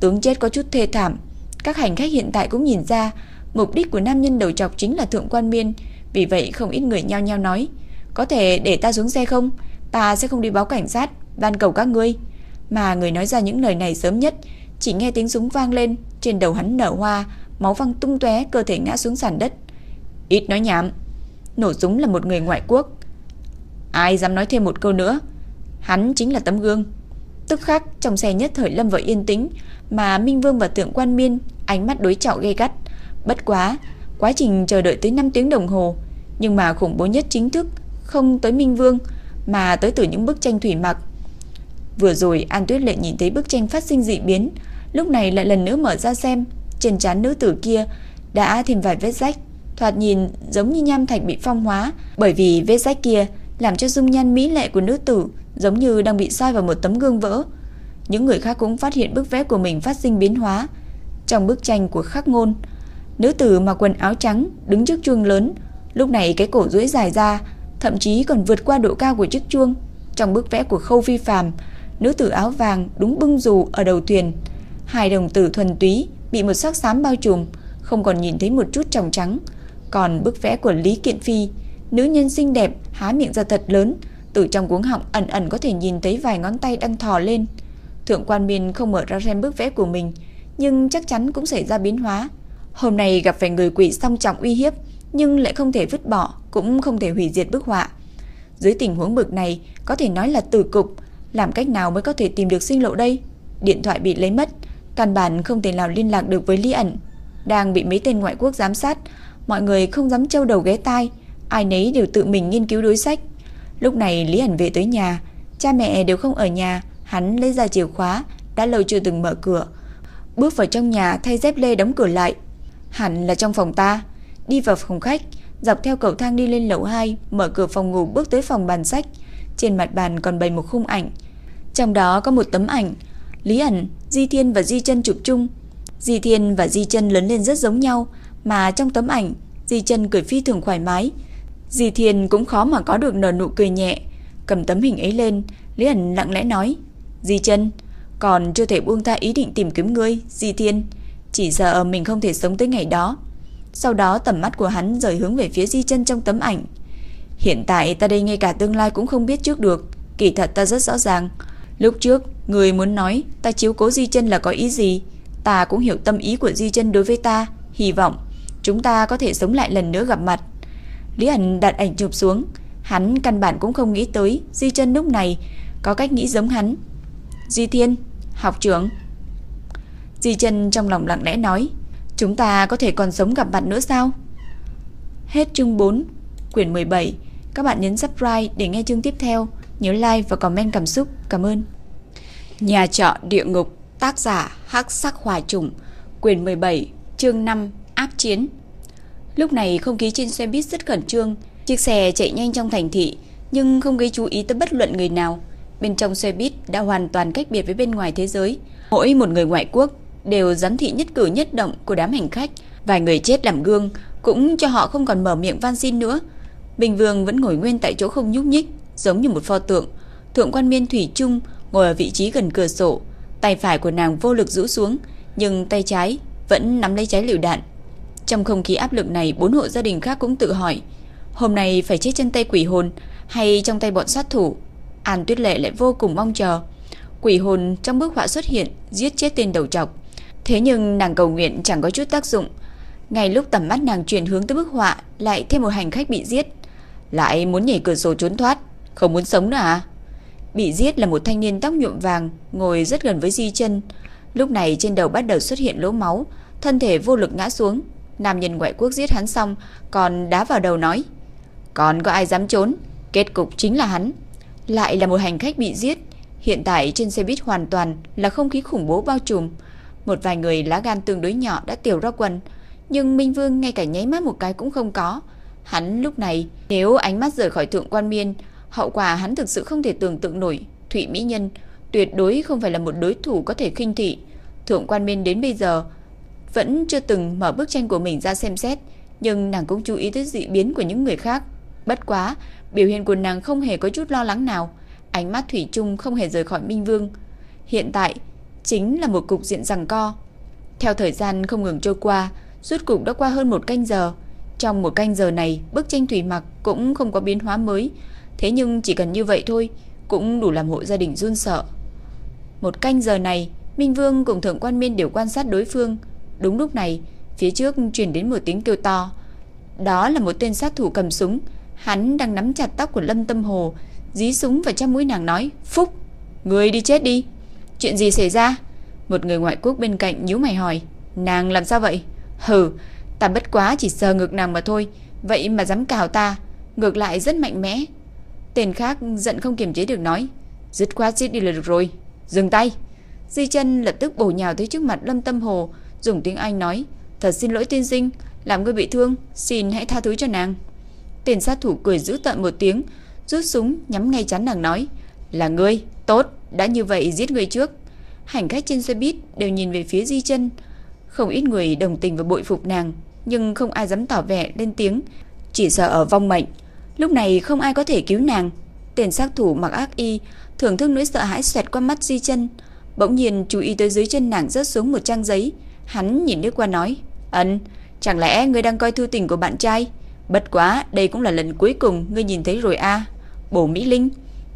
tướng chết có chút thê thảm. Các hành khách hiện tại cũng nhìn ra, mục đích của nam nhân đầu trọc chính là thượng quan miên, vì vậy không ít người nhao nhao nói, "Có thể để ta xuống xe không? Ta sẽ không đi báo cảnh sát, van cầu các ngươi." Mà người nói ra những lời này sớm nhất, chỉ nghe tiếng súng vang lên, trên đầu hắn nở hoa, máu văng tung tóe, cơ thể ngã xuống sàn đất. Ít nói nhảm, nổ súng là một người ngoại quốc. Ai dám nói thêm một câu nữa? Hắn chính là tấm gương. Tức khắc trong xe nhất thời lâm vào yên tĩnh, mà Minh Vương và Tượng Quan Miên ánh mắt đối chọi gay gắt. Bất quá, quá trình chờ đợi tới 5 tiếng đồng hồ, nhưng mà khủng bố nhất chính thức không tới Minh Vương mà tới từ những bức tranh thủy mặc. Vừa rồi An Tuyết Lệ nhìn thấy bức tranh phát sinh dị biến, lúc này lại lần nữa mở ra xem, trên trán nữ tử kia đã thêm vài vết rách, thoạt nhìn giống như nham thạch bị phong hóa, bởi vì vết rách kia làm cho dung nhan mỹ lệ của nữ tử giống như đang bị soi vào một tấm gương vỡ. Những người khác cũng phát hiện bức vẽ của mình phát sinh biến hóa. Trong bức tranh của khắc ngôn, nữ tử mặc quần áo trắng đứng trước chuông lớn, lúc này cái cổ duỗi dài ra, thậm chí còn vượt qua độ cao của chiếc chuông. Trong bức vẽ của Khâu Phi Phàm, nữ tử áo vàng đúng bưng dù ở đầu thuyền, hai đồng tử thuần túy bị một sắc xám bao trùm, không còn nhìn thấy một chút tròng trắng. Còn bức vẽ của Lý Kiện Phi, nữ nhân xinh đẹp há miệng ra thật lớn, từ trong cuống họng ẩn ẩn có thể nhìn thấy vài ngón tay đang thò lên. Thượng quan miên không mở ra xem bức vẽ của mình, nhưng chắc chắn cũng xảy ra biến hóa. Hôm nay gặp phải người quỷ song trọng uy hiếp, nhưng lại không thể vứt bỏ, cũng không thể hủy diệt bức họa. Dưới tình huống bực này, có thể nói là tử cục, làm cách nào mới có thể tìm được sinh lộ đây? Điện thoại bị lấy mất, căn bản không thể nào liên lạc được với Lý ẩn. Đang bị mấy tên ngoại quốc giám sát, mọi người không dám trâu đầu ghé tai, ai nấy đều tự mình nghiên cứu đối sách. Lúc này Lý ẩn về tới nhà, cha mẹ đều không ở nhà, hắn lấy ra chìa khóa, đã lâu chưa từng mở cửa. Bước vào trong nhà thay dép lê đóng cửa lại. Hẳn là trong phòng ta, đi vào phòng khách, dọc theo cầu thang đi lên lầu 2, mở cửa phòng ngủ bước tới phòng bàn sách. Trên mặt bàn còn bày một khung ảnh. Trong đó có một tấm ảnh, Lý ẩn, Di Thiên và Di Chân chụp chung. Di Thiên và Di Chân lớn lên rất giống nhau, mà trong tấm ảnh, Di Chân cười phi thường thoải mái. Di Thiên cũng khó mà có được nở nụ cười nhẹ, cầm tấm hình ấy lên, Lý ẩn lặng lẽ nói: "Di Chân, còn chưa thể buông tha ý định tìm kiếm ngươi, Di Thiên, chỉ giờ mình không thể sống tới ngày đó." Sau đó tầm mắt của hắn rời hướng về phía Di Chân trong tấm ảnh. Hiện tại ta đây ngay cả tương lai cũng không biết trước được, kỳ thật ta rất rõ ràng. Lúc trước, người muốn nói ta chiếu cố Di Chân là có ý gì, ta cũng hiểu tâm ý của Di Chân đối với ta, hy vọng chúng ta có thể sống lại lần nữa gặp mặt. Lý ẩn đặt ảnh chụp xuống, hắn căn bản cũng không nghĩ tới Di Chân lúc này có cách nghĩ giống hắn. Di Thiên, học trưởng. Di Chân trong lòng lặng lẽ nói, chúng ta có thể còn sống gặp mặt nữa sao? Hết chương 4, quyển 17. Các bạn nhấn subscribe để nghe chương tiếp theo. Nhớ like và comment cảm xúc. Cảm ơn. Nhà trọ địa ngục, tác giả Hắc Sắc hòa Trùng, quyển 17, chương 5, áp chiến. Lúc này không khí trên xe buýt rất khẩn trương, chiếc xe chạy nhanh trong thành thị, nhưng không gây chú ý tới bất luận người nào. Bên trong xe buýt đã hoàn toàn cách biệt với bên ngoài thế giới. Mỗi một người ngoại quốc đều giám thị nhất cử nhất động của đám hành khách. Vài người chết làm gương cũng cho họ không còn mở miệng van xin nữa. Bình Vương vẫn ngồi nguyên tại chỗ không nhúc nhích, giống như một pho tượng. Thượng quan Miên Thủy Trung ngồi ở vị trí gần cửa sổ, tay phải của nàng vô lực rũ xuống, nhưng tay trái vẫn nắm lấy trái lựu đạn. Trong không khí áp lực này, bốn hộ gia đình khác cũng tự hỏi, hôm nay phải chết chân tay quỷ hồn hay trong tay bọn sát thủ? An Tuyết Lệ lại vô cùng mong chờ. Quỷ hồn trong bức họa xuất hiện, giết chết tên đầu trọc. Thế nhưng nàng cầu nguyện chẳng có chút tác dụng. Ngay lúc tầm mắt nàng chuyển hướng tới bức họa, lại thêm một hành khách bị giết. Lại muốn nhảy cửa sổ trốn thoát, không muốn sống nữa à? Bị giết là một thanh niên tóc nhuộm vàng, ngồi rất gần với Di chân. Lúc này trên đầu bắt đầu xuất hiện lỗ máu, thân thể vô lực ngã xuống. Nam nhân ngoại quốc giết hắn xong, còn đá vào đầu nói. Còn có ai dám trốn, kết cục chính là hắn. Lại là một hành khách bị giết. Hiện tại trên xe buýt hoàn toàn là không khí khủng bố bao trùm. Một vài người lá gan tương đối nhỏ đã tiểu ra quần, nhưng Minh Vương ngay cả nháy mắt một cái cũng không có. Hắn lúc này, nếu ánh mắt rời khỏi thượng quan miên, hậu quả hắn thực sự không thể tưởng tượng nổi. Thụy Mỹ Nhân tuyệt đối không phải là một đối thủ có thể khinh thị. Thượng quan miên đến bây giờ vẫn chưa từng mở bức tranh của mình ra xem xét, nhưng nàng cũng chú ý tới dị biến của những người khác. Bất quá, biểu hiện của nàng không hề có chút lo lắng nào, ánh mắt thủy chung không hề rời khỏi Minh Vương. Hiện tại chính là một cục diện rằng co. Theo thời gian không ngừng trôi qua, rốt cục đã qua hơn một canh giờ. Trong một canh giờ này, bức tranh thủy mặc cũng không có biến hóa mới, thế nhưng chỉ cần như vậy thôi, cũng đủ làm hộ gia đình run sợ. Một canh giờ này, Minh Vương cùng Thượng Quan Miên đều quan sát đối phương. Đúng lúc này, phía trước truyền đến một tiếng kêu to. Đó là một tên sát thủ cầm súng, hắn đang nắm chặt tóc của Lâm Tâm Hồ, dí súng vào trong mũi nàng nói: "Phúc, người đi chết đi." Chuyện gì xảy ra? Một người ngoại quốc bên cạnh nhíu mày hỏi, "Nàng làm sao vậy?" "Hừ, ta bất quá chỉ sờ ngực nàng mà thôi, vậy mà dám cào ta, ngược lại rất mạnh mẽ." Tên khác giận không kiềm chế được nói, "Dứt khoát giết đi là được rồi, dừng tay." Di chân lập tức bổ nhào tới trước mặt Lâm Tâm Hồ, dùng tiếng Anh nói, "Thật xin lỗi tiên sinh, làm ngươi bị thương, xin hãy tha thứ cho nàng." Tên sát thủ cười giữ tận một tiếng, rút súng nhắm ngay chắn nàng nói, "Là ngươi, tốt, đã như vậy giết người trước." Hành khách trên xe buýt đều nhìn về phía Di chân, không ít người đồng tình và bội phục nàng, nhưng không ai dám tỏ vẻ lên tiếng, chỉ sợ ở vong mệnh. Lúc này không ai có thể cứu nàng. Tên sát thủ mặc ác y, thưởng thức nỗi sợ hãi xoẹt qua mắt Di chân, Bỗng nhiên chú ý tới dưới chân nàng rớt xuống một trang giấy. Hắn nhìn nước qua nói Ấn, chẳng lẽ ngươi đang coi thư tình của bạn trai? Bất quá đây cũng là lần cuối cùng Ngươi nhìn thấy rồi a à? Bổ Mỹ Linh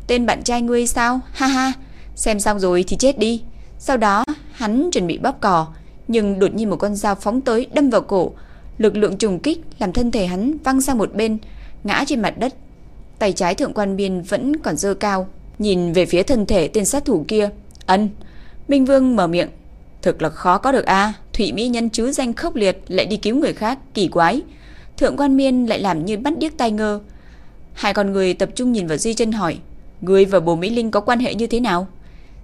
Tên bạn trai ngươi sao? Ha ha Xem xong rồi thì chết đi. Sau đó hắn chuẩn bị bóp cò Nhưng đột nhiên một con dao phóng tới đâm vào cổ. Lực lượng trùng kích làm thân thể hắn văng sang một bên Ngã trên mặt đất Tay trái thượng quan biên vẫn còn dơ cao Nhìn về phía thân thể tên sát thủ kia Ân Minh Vương mở miệng, thực là khó có được a, Thụy mỹ nhân chứ danh khốc liệt lại đi cứu người khác, kỳ quái. Thượng quan Miên lại làm như bắt điếc tai ngơ. Hai con người tập trung nhìn vào Di Chân hỏi, người và Bồ Mỹ Linh có quan hệ như thế nào?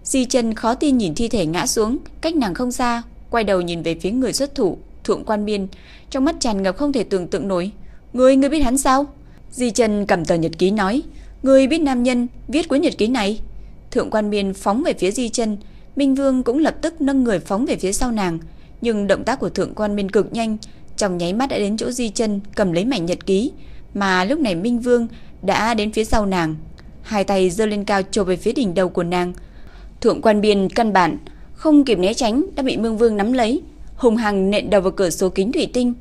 Di Chân khó tin nhìn thi thể ngã xuống, cách nàng không xa, quay đầu nhìn về phía người xuất thủ, Thượng quan Miên, trong mắt tràn ngập không thể tưởng tượng nổi. Ngươi, người biết hắn sao? Di Chân cầm tờ nhật ký nói, ngươi biết nam nhân viết cuốn nhật ký này? Thượng quan Miên phóng về phía Di Chân, Minh Vương cũng lập tức nâng người phóng về phía sau nàng, nhưng động tác của thượng quan miên cực nhanh, trong nháy mắt đã đến chỗ Di Chân cầm lấy mảnh nhật ký, mà lúc này Minh Vương đã đến phía sau nàng, hai tay giơ lên cao chộp về phía đỉnh đầu của nàng. Thượng quan Biên căn bản không kịp né tránh đã bị Minh Vương nắm lấy, hùng hăng nện đầu vào cửa sổ kính thủy tinh.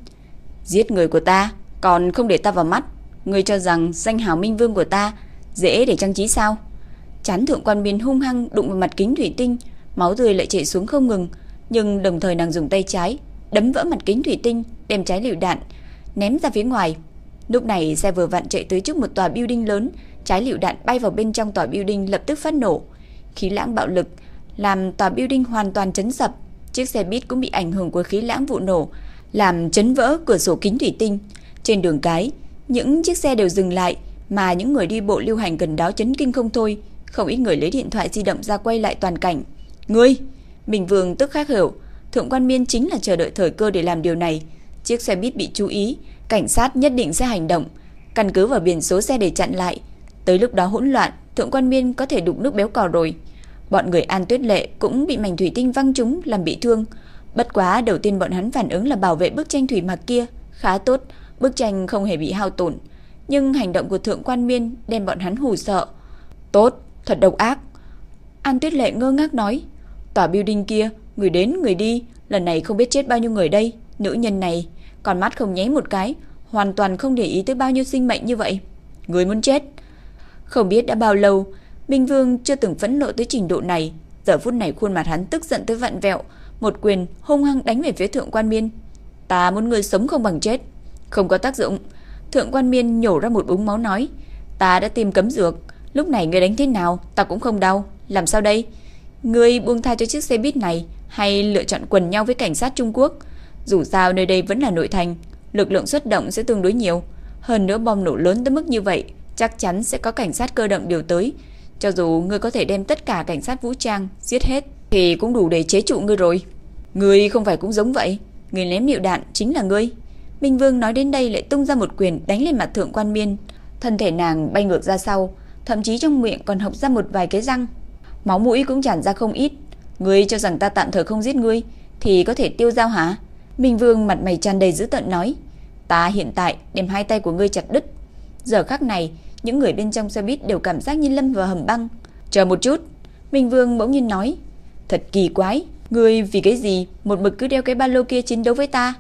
Giết người của ta, còn không để ta vào mắt, người cho rằng danh hào Minh Vương của ta dễ để trang trí sao? Chán thượng quan Biên hung hăng đụng vào mặt kính thủy tinh, máu tươi lại chảy xuống không ngừng, nhưng đồng thời nàng dùng tay trái đấm vỡ mặt kính thủy tinh, đem trái lựu đạn ném ra phía ngoài. Lúc này xe vừa vặn chạy tới trước một tòa building lớn, trái lựu đạn bay vào bên trong tòa building lập tức phát nổ. Khí lãng bạo lực làm tòa building hoàn toàn chấn sập, chiếc xe buýt cũng bị ảnh hưởng của khí lãng vụ nổ, làm chấn vỡ cửa sổ kính thủy tinh. Trên đường cái, những chiếc xe đều dừng lại, mà những người đi bộ lưu hành gần đó chấn kinh không thôi, không ít người lấy điện thoại di động ra quay lại toàn cảnh. Ngươi! Bình Vương tức khắc hiểu, Thượng quan Miên chính là chờ đợi thời cơ để làm điều này. Chiếc xe buýt bị chú ý, cảnh sát nhất định sẽ hành động, căn cứ vào biển số xe để chặn lại. Tới lúc đó hỗn loạn, thượng quan miên có thể đục nước béo cò rồi. Bọn người An Tuyết Lệ cũng bị mảnh thủy tinh văng trúng làm bị thương. Bất quá đầu tiên bọn hắn phản ứng là bảo vệ bức tranh thủy mặc kia, khá tốt, bức tranh không hề bị hao tổn. Nhưng hành động của thượng quan miên đem bọn hắn hù sợ. Tốt, thật độc ác. An Tuyết Lệ ngơ ngác nói, tòa building kia, người đến người đi, lần này không biết chết bao nhiêu người đây, nữ nhân này, còn mắt không nháy một cái, hoàn toàn không để ý tới bao nhiêu sinh mệnh như vậy. Người muốn chết. Không biết đã bao lâu, Minh Vương chưa từng phẫn nộ tới trình độ này, giờ phút này khuôn mặt hắn tức giận tới vặn vẹo, một quyền hung hăng đánh về phía Thượng Quan Miên. Ta muốn người sống không bằng chết. Không có tác dụng. Thượng Quan Miên nhổ ra một búng máu nói, ta đã tìm cấm dược, lúc này người đánh thế nào, ta cũng không đau, làm sao đây? Người buông tha cho chiếc xe buýt này hay lựa chọn quần nhau với cảnh sát Trung Quốc? Dù sao nơi đây vẫn là nội thành, lực lượng xuất động sẽ tương đối nhiều. Hơn nữa bom nổ lớn tới mức như vậy, chắc chắn sẽ có cảnh sát cơ động điều tới. Cho dù ngươi có thể đem tất cả cảnh sát vũ trang giết hết thì cũng đủ để chế trụ ngươi rồi. Ngươi không phải cũng giống vậy, người ném liệu đạn chính là ngươi. Minh Vương nói đến đây lại tung ra một quyền đánh lên mặt thượng quan miên. Thân thể nàng bay ngược ra sau, thậm chí trong miệng còn học ra một vài cái răng. Máu mũi cũng tràn ra không ít. Ngươi cho rằng ta tạm thời không giết ngươi thì có thể tiêu dao hả? Minh Vương mặt mày tràn đầy dữ tợn nói, ta hiện tại đem hai tay của ngươi chặt đứt. Giờ khắc này, những người bên trong xe buýt đều cảm giác như lâm vào hầm băng. Chờ một chút, Minh Vương bỗng nhiên nói, thật kỳ quái, ngươi vì cái gì một mực cứ đeo cái ba lô kia chiến đấu với ta?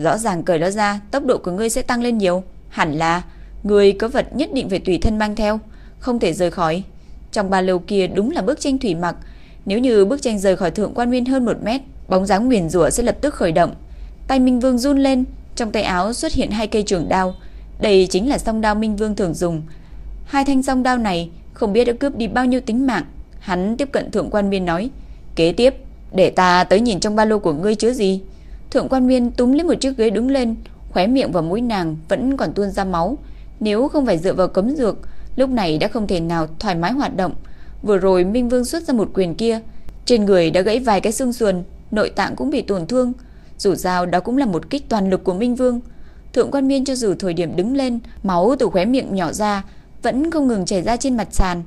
Rõ ràng cởi nó ra, tốc độ của ngươi sẽ tăng lên nhiều, hẳn là ngươi có vật nhất định phải tùy thân mang theo, không thể rời khỏi. Trong ba lô kia đúng là bức tranh thủy mặc, nếu như bức tranh rời khỏi thượng quan nguyên hơn một mét, bóng dáng nguyền rủa sẽ lập tức khởi động. Tay Minh Vương run lên, trong tay áo xuất hiện hai cây trường đao. Đây chính là song đao Minh Vương thường dùng. Hai thanh song đao này không biết đã cướp đi bao nhiêu tính mạng. Hắn tiếp cận Thượng Quan Miên nói, kế tiếp, để ta tới nhìn trong ba lô của ngươi chứa gì. Thượng Quan Miên túm lấy một chiếc ghế đứng lên, khóe miệng và mũi nàng vẫn còn tuôn ra máu. Nếu không phải dựa vào cấm dược, lúc này đã không thể nào thoải mái hoạt động. Vừa rồi Minh Vương xuất ra một quyền kia, trên người đã gãy vài cái xương sườn, nội tạng cũng bị tổn thương. Dù sao đó cũng là một kích toàn lực của Minh Vương. Thượng quan miên cho dù thời điểm đứng lên, máu từ khóe miệng nhỏ ra, vẫn không ngừng chảy ra trên mặt sàn.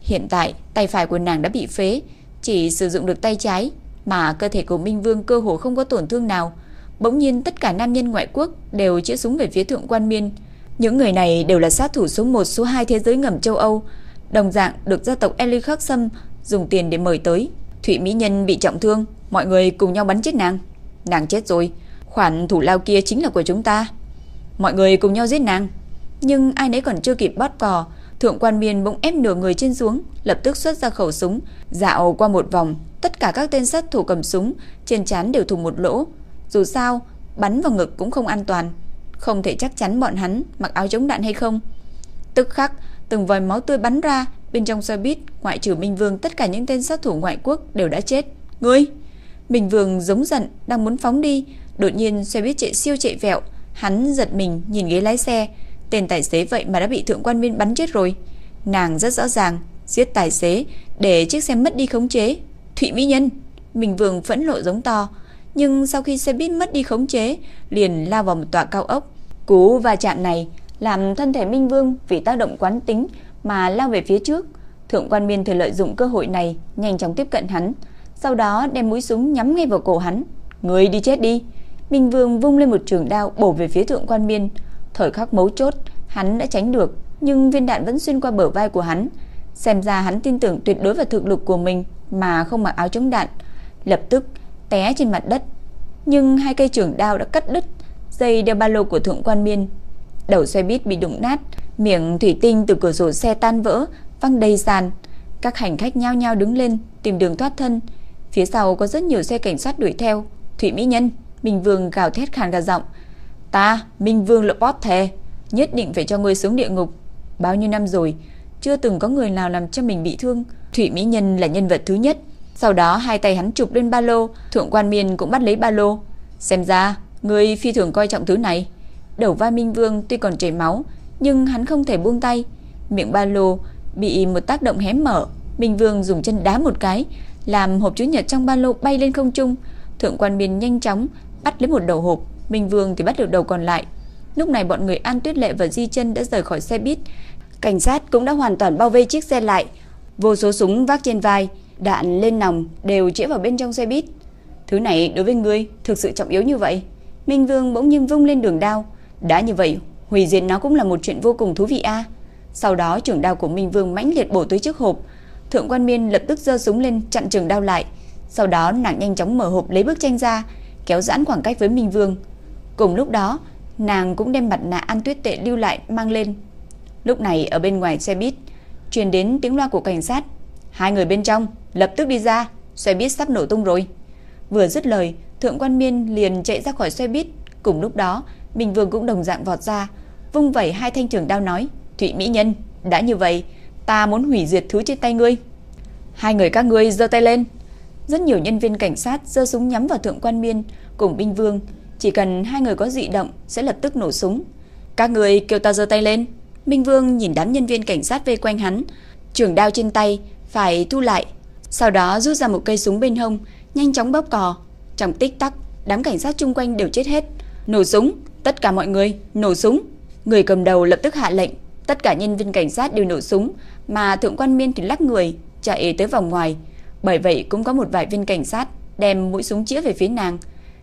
Hiện tại, tay phải của nàng đã bị phế, chỉ sử dụng được tay trái, mà cơ thể của Minh Vương cơ hồ không có tổn thương nào. Bỗng nhiên tất cả nam nhân ngoại quốc đều chĩa súng về phía Thượng quan miên. Những người này đều là sát thủ số 1 số 2 thế giới ngầm châu Âu, đồng dạng được gia tộc Eli Khắc Sâm dùng tiền để mời tới. Thụy Mỹ Nhân bị trọng thương, mọi người cùng nhau bắn chết nàng. Nàng chết rồi, khoản thủ lao kia chính là của chúng ta. Mọi người cùng nhau giết nàng. Nhưng ai nấy còn chưa kịp bắt cò, thượng quan miên bỗng ép nửa người trên xuống, lập tức xuất ra khẩu súng, dạo qua một vòng, tất cả các tên sát thủ cầm súng, trên trán đều thủng một lỗ. Dù sao, bắn vào ngực cũng không an toàn, không thể chắc chắn bọn hắn mặc áo chống đạn hay không. Tức khắc, từng vòi máu tươi bắn ra, bên trong xe buýt, ngoại trừ Minh Vương tất cả những tên sát thủ ngoại quốc đều đã chết. Ngươi! Minh Vương giống giận, đang muốn phóng đi, đột nhiên xe buýt chạy siêu chạy vẹo, hắn giật mình nhìn ghế lái xe, tên tài xế vậy mà đã bị thượng quan viên bắn chết rồi. Nàng rất rõ ràng, giết tài xế để chiếc xe mất đi khống chế. Thụy Mỹ Nhân, Minh Vương phẫn nộ giống to, nhưng sau khi xe buýt mất đi khống chế, liền lao vào một tòa cao ốc. Cú va chạm này làm thân thể Minh Vương vì tác động quán tính mà lao về phía trước. Thượng quan Miên thời lợi dụng cơ hội này, nhanh chóng tiếp cận hắn, sau đó đem mũi súng nhắm ngay vào cổ hắn. Người đi chết đi. Minh Vương vung lên một trường đao bổ về phía thượng quan miên. Thời khắc mấu chốt, hắn đã tránh được, nhưng viên đạn vẫn xuyên qua bờ vai của hắn. Xem ra hắn tin tưởng tuyệt đối vào thực lực của mình mà không mặc áo chống đạn. Lập tức té trên mặt đất. Nhưng hai cây trường đao đã cắt đứt dây đeo ba lô của thượng quan miên. Đầu xe buýt bị đụng nát, miệng thủy tinh từ cửa sổ xe tan vỡ, văng đầy sàn. Các hành khách nhao nhao đứng lên tìm đường thoát thân. Phía sau có rất nhiều xe cảnh sát đuổi theo. Thủy Mỹ Nhân, Minh Vương gào thét khàn cả giọng. Ta, Minh Vương lập bót thề, nhất định phải cho ngươi xuống địa ngục. Bao nhiêu năm rồi, chưa từng có người nào làm cho mình bị thương. Thủy Mỹ Nhân là nhân vật thứ nhất. Sau đó hai tay hắn chụp lên ba lô, Thượng Quan Miên cũng bắt lấy ba lô. Xem ra, người phi thường coi trọng thứ này. Đầu vai Minh Vương tuy còn chảy máu, nhưng hắn không thể buông tay. Miệng ba lô bị một tác động hé mở, Minh Vương dùng chân đá một cái, làm hộp chữ nhật trong ba lô bay lên không trung. Thượng quan Miên nhanh chóng bắt lấy một đầu hộp, Minh Vương thì bắt được đầu còn lại. Lúc này bọn người An Tuyết Lệ và Di Chân đã rời khỏi xe buýt. Cảnh sát cũng đã hoàn toàn bao vây chiếc xe lại, vô số súng vác trên vai, đạn lên nòng đều chĩa vào bên trong xe buýt. Thứ này đối với ngươi thực sự trọng yếu như vậy? Minh Vương bỗng nhiên vung lên đường đao, đã như vậy, hủy diệt nó cũng là một chuyện vô cùng thú vị a. Sau đó trường đao của Minh Vương mãnh liệt bổ tới trước hộp, Thượng Quan Miên lập tức giơ súng lên chặn trường đao lại. Sau đó nàng nhanh chóng mở hộp lấy bức tranh ra, kéo giãn khoảng cách với Minh Vương. Cùng lúc đó, nàng cũng đem mặt nạ An Tuyết Tệ lưu lại mang lên. Lúc này ở bên ngoài xe buýt truyền đến tiếng loa của cảnh sát. Hai người bên trong lập tức đi ra, xe buýt sắp nổ tung rồi. Vừa dứt lời, Thượng Quan Miên liền chạy ra khỏi xe buýt, cùng lúc đó, Minh Vương cũng đồng dạng vọt ra, vung vẩy hai thanh trường đao nói: "Thụy mỹ nhân, đã như vậy, ta muốn hủy diệt thứ trên tay ngươi." Hai người các ngươi giơ tay lên. Rất nhiều nhân viên cảnh sát giơ súng nhắm vào Thượng Quan Miên cùng Binh Vương, chỉ cần hai người có dị động sẽ lập tức nổ súng. Các người kêu ta giơ tay lên. Minh Vương nhìn đám nhân viên cảnh sát vây quanh hắn, trường đao trên tay phải thu lại, sau đó rút ra một cây súng bên hông, nhanh chóng bóp cò. Trong tích tắc, đám cảnh sát chung quanh đều chết hết. Nổ súng, tất cả mọi người, nổ súng. Người cầm đầu lập tức hạ lệnh, tất cả nhân viên cảnh sát đều nổ súng, mà thượng quan Miên thì lắc người, chạy tới vòng ngoài. Bởi vậy cũng có một vài viên cảnh sát đem mũi súng chĩa về phía nàng.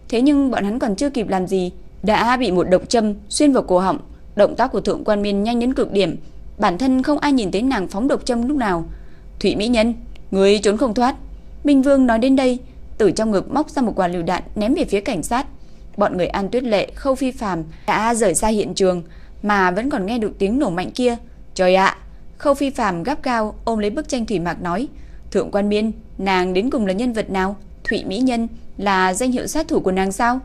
Thế nhưng bọn hắn còn chưa kịp làm gì, đã bị một độc châm xuyên vào cổ họng. Động tác của thượng quan Miên nhanh đến cực điểm, bản thân không ai nhìn thấy nàng phóng độc châm lúc nào. Thụy mỹ nhân, người trốn không thoát. Minh Vương nói đến đây, từ trong ngực móc ra một quả lựu đạn ném về phía cảnh sát. Bọn người An Tuyết Lệ, Khâu Phi Phàm đã rời xa hiện trường mà vẫn còn nghe được tiếng nổ mạnh kia. Trời ạ, Khâu Phi Phàm gấp cao ôm lấy bức tranh thủy mặc nói: "Thượng quan Miên, nàng đến cùng là nhân vật nào? Thụy mỹ nhân là danh hiệu sát thủ của nàng sao?"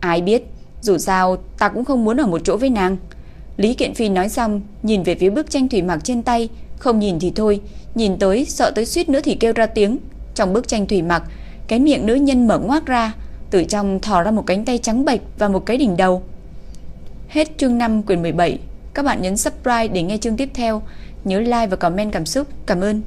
Ai biết, dù sao ta cũng không muốn ở một chỗ với nàng. Lý Kiện Phi nói xong, nhìn về phía bức tranh thủy mặc trên tay, không nhìn thì thôi, nhìn tới sợ tới suýt nữa thì kêu ra tiếng. Trong bức tranh thủy mặc, cái miệng nữ nhân mở ngoác ra, từ trong thò ra một cánh tay trắng bệch và một cái đỉnh đầu. Hết chương 5 quyển 17. Các bạn nhấn subscribe để nghe chương tiếp theo. Nhớ like và comment cảm xúc. Cảm ơn.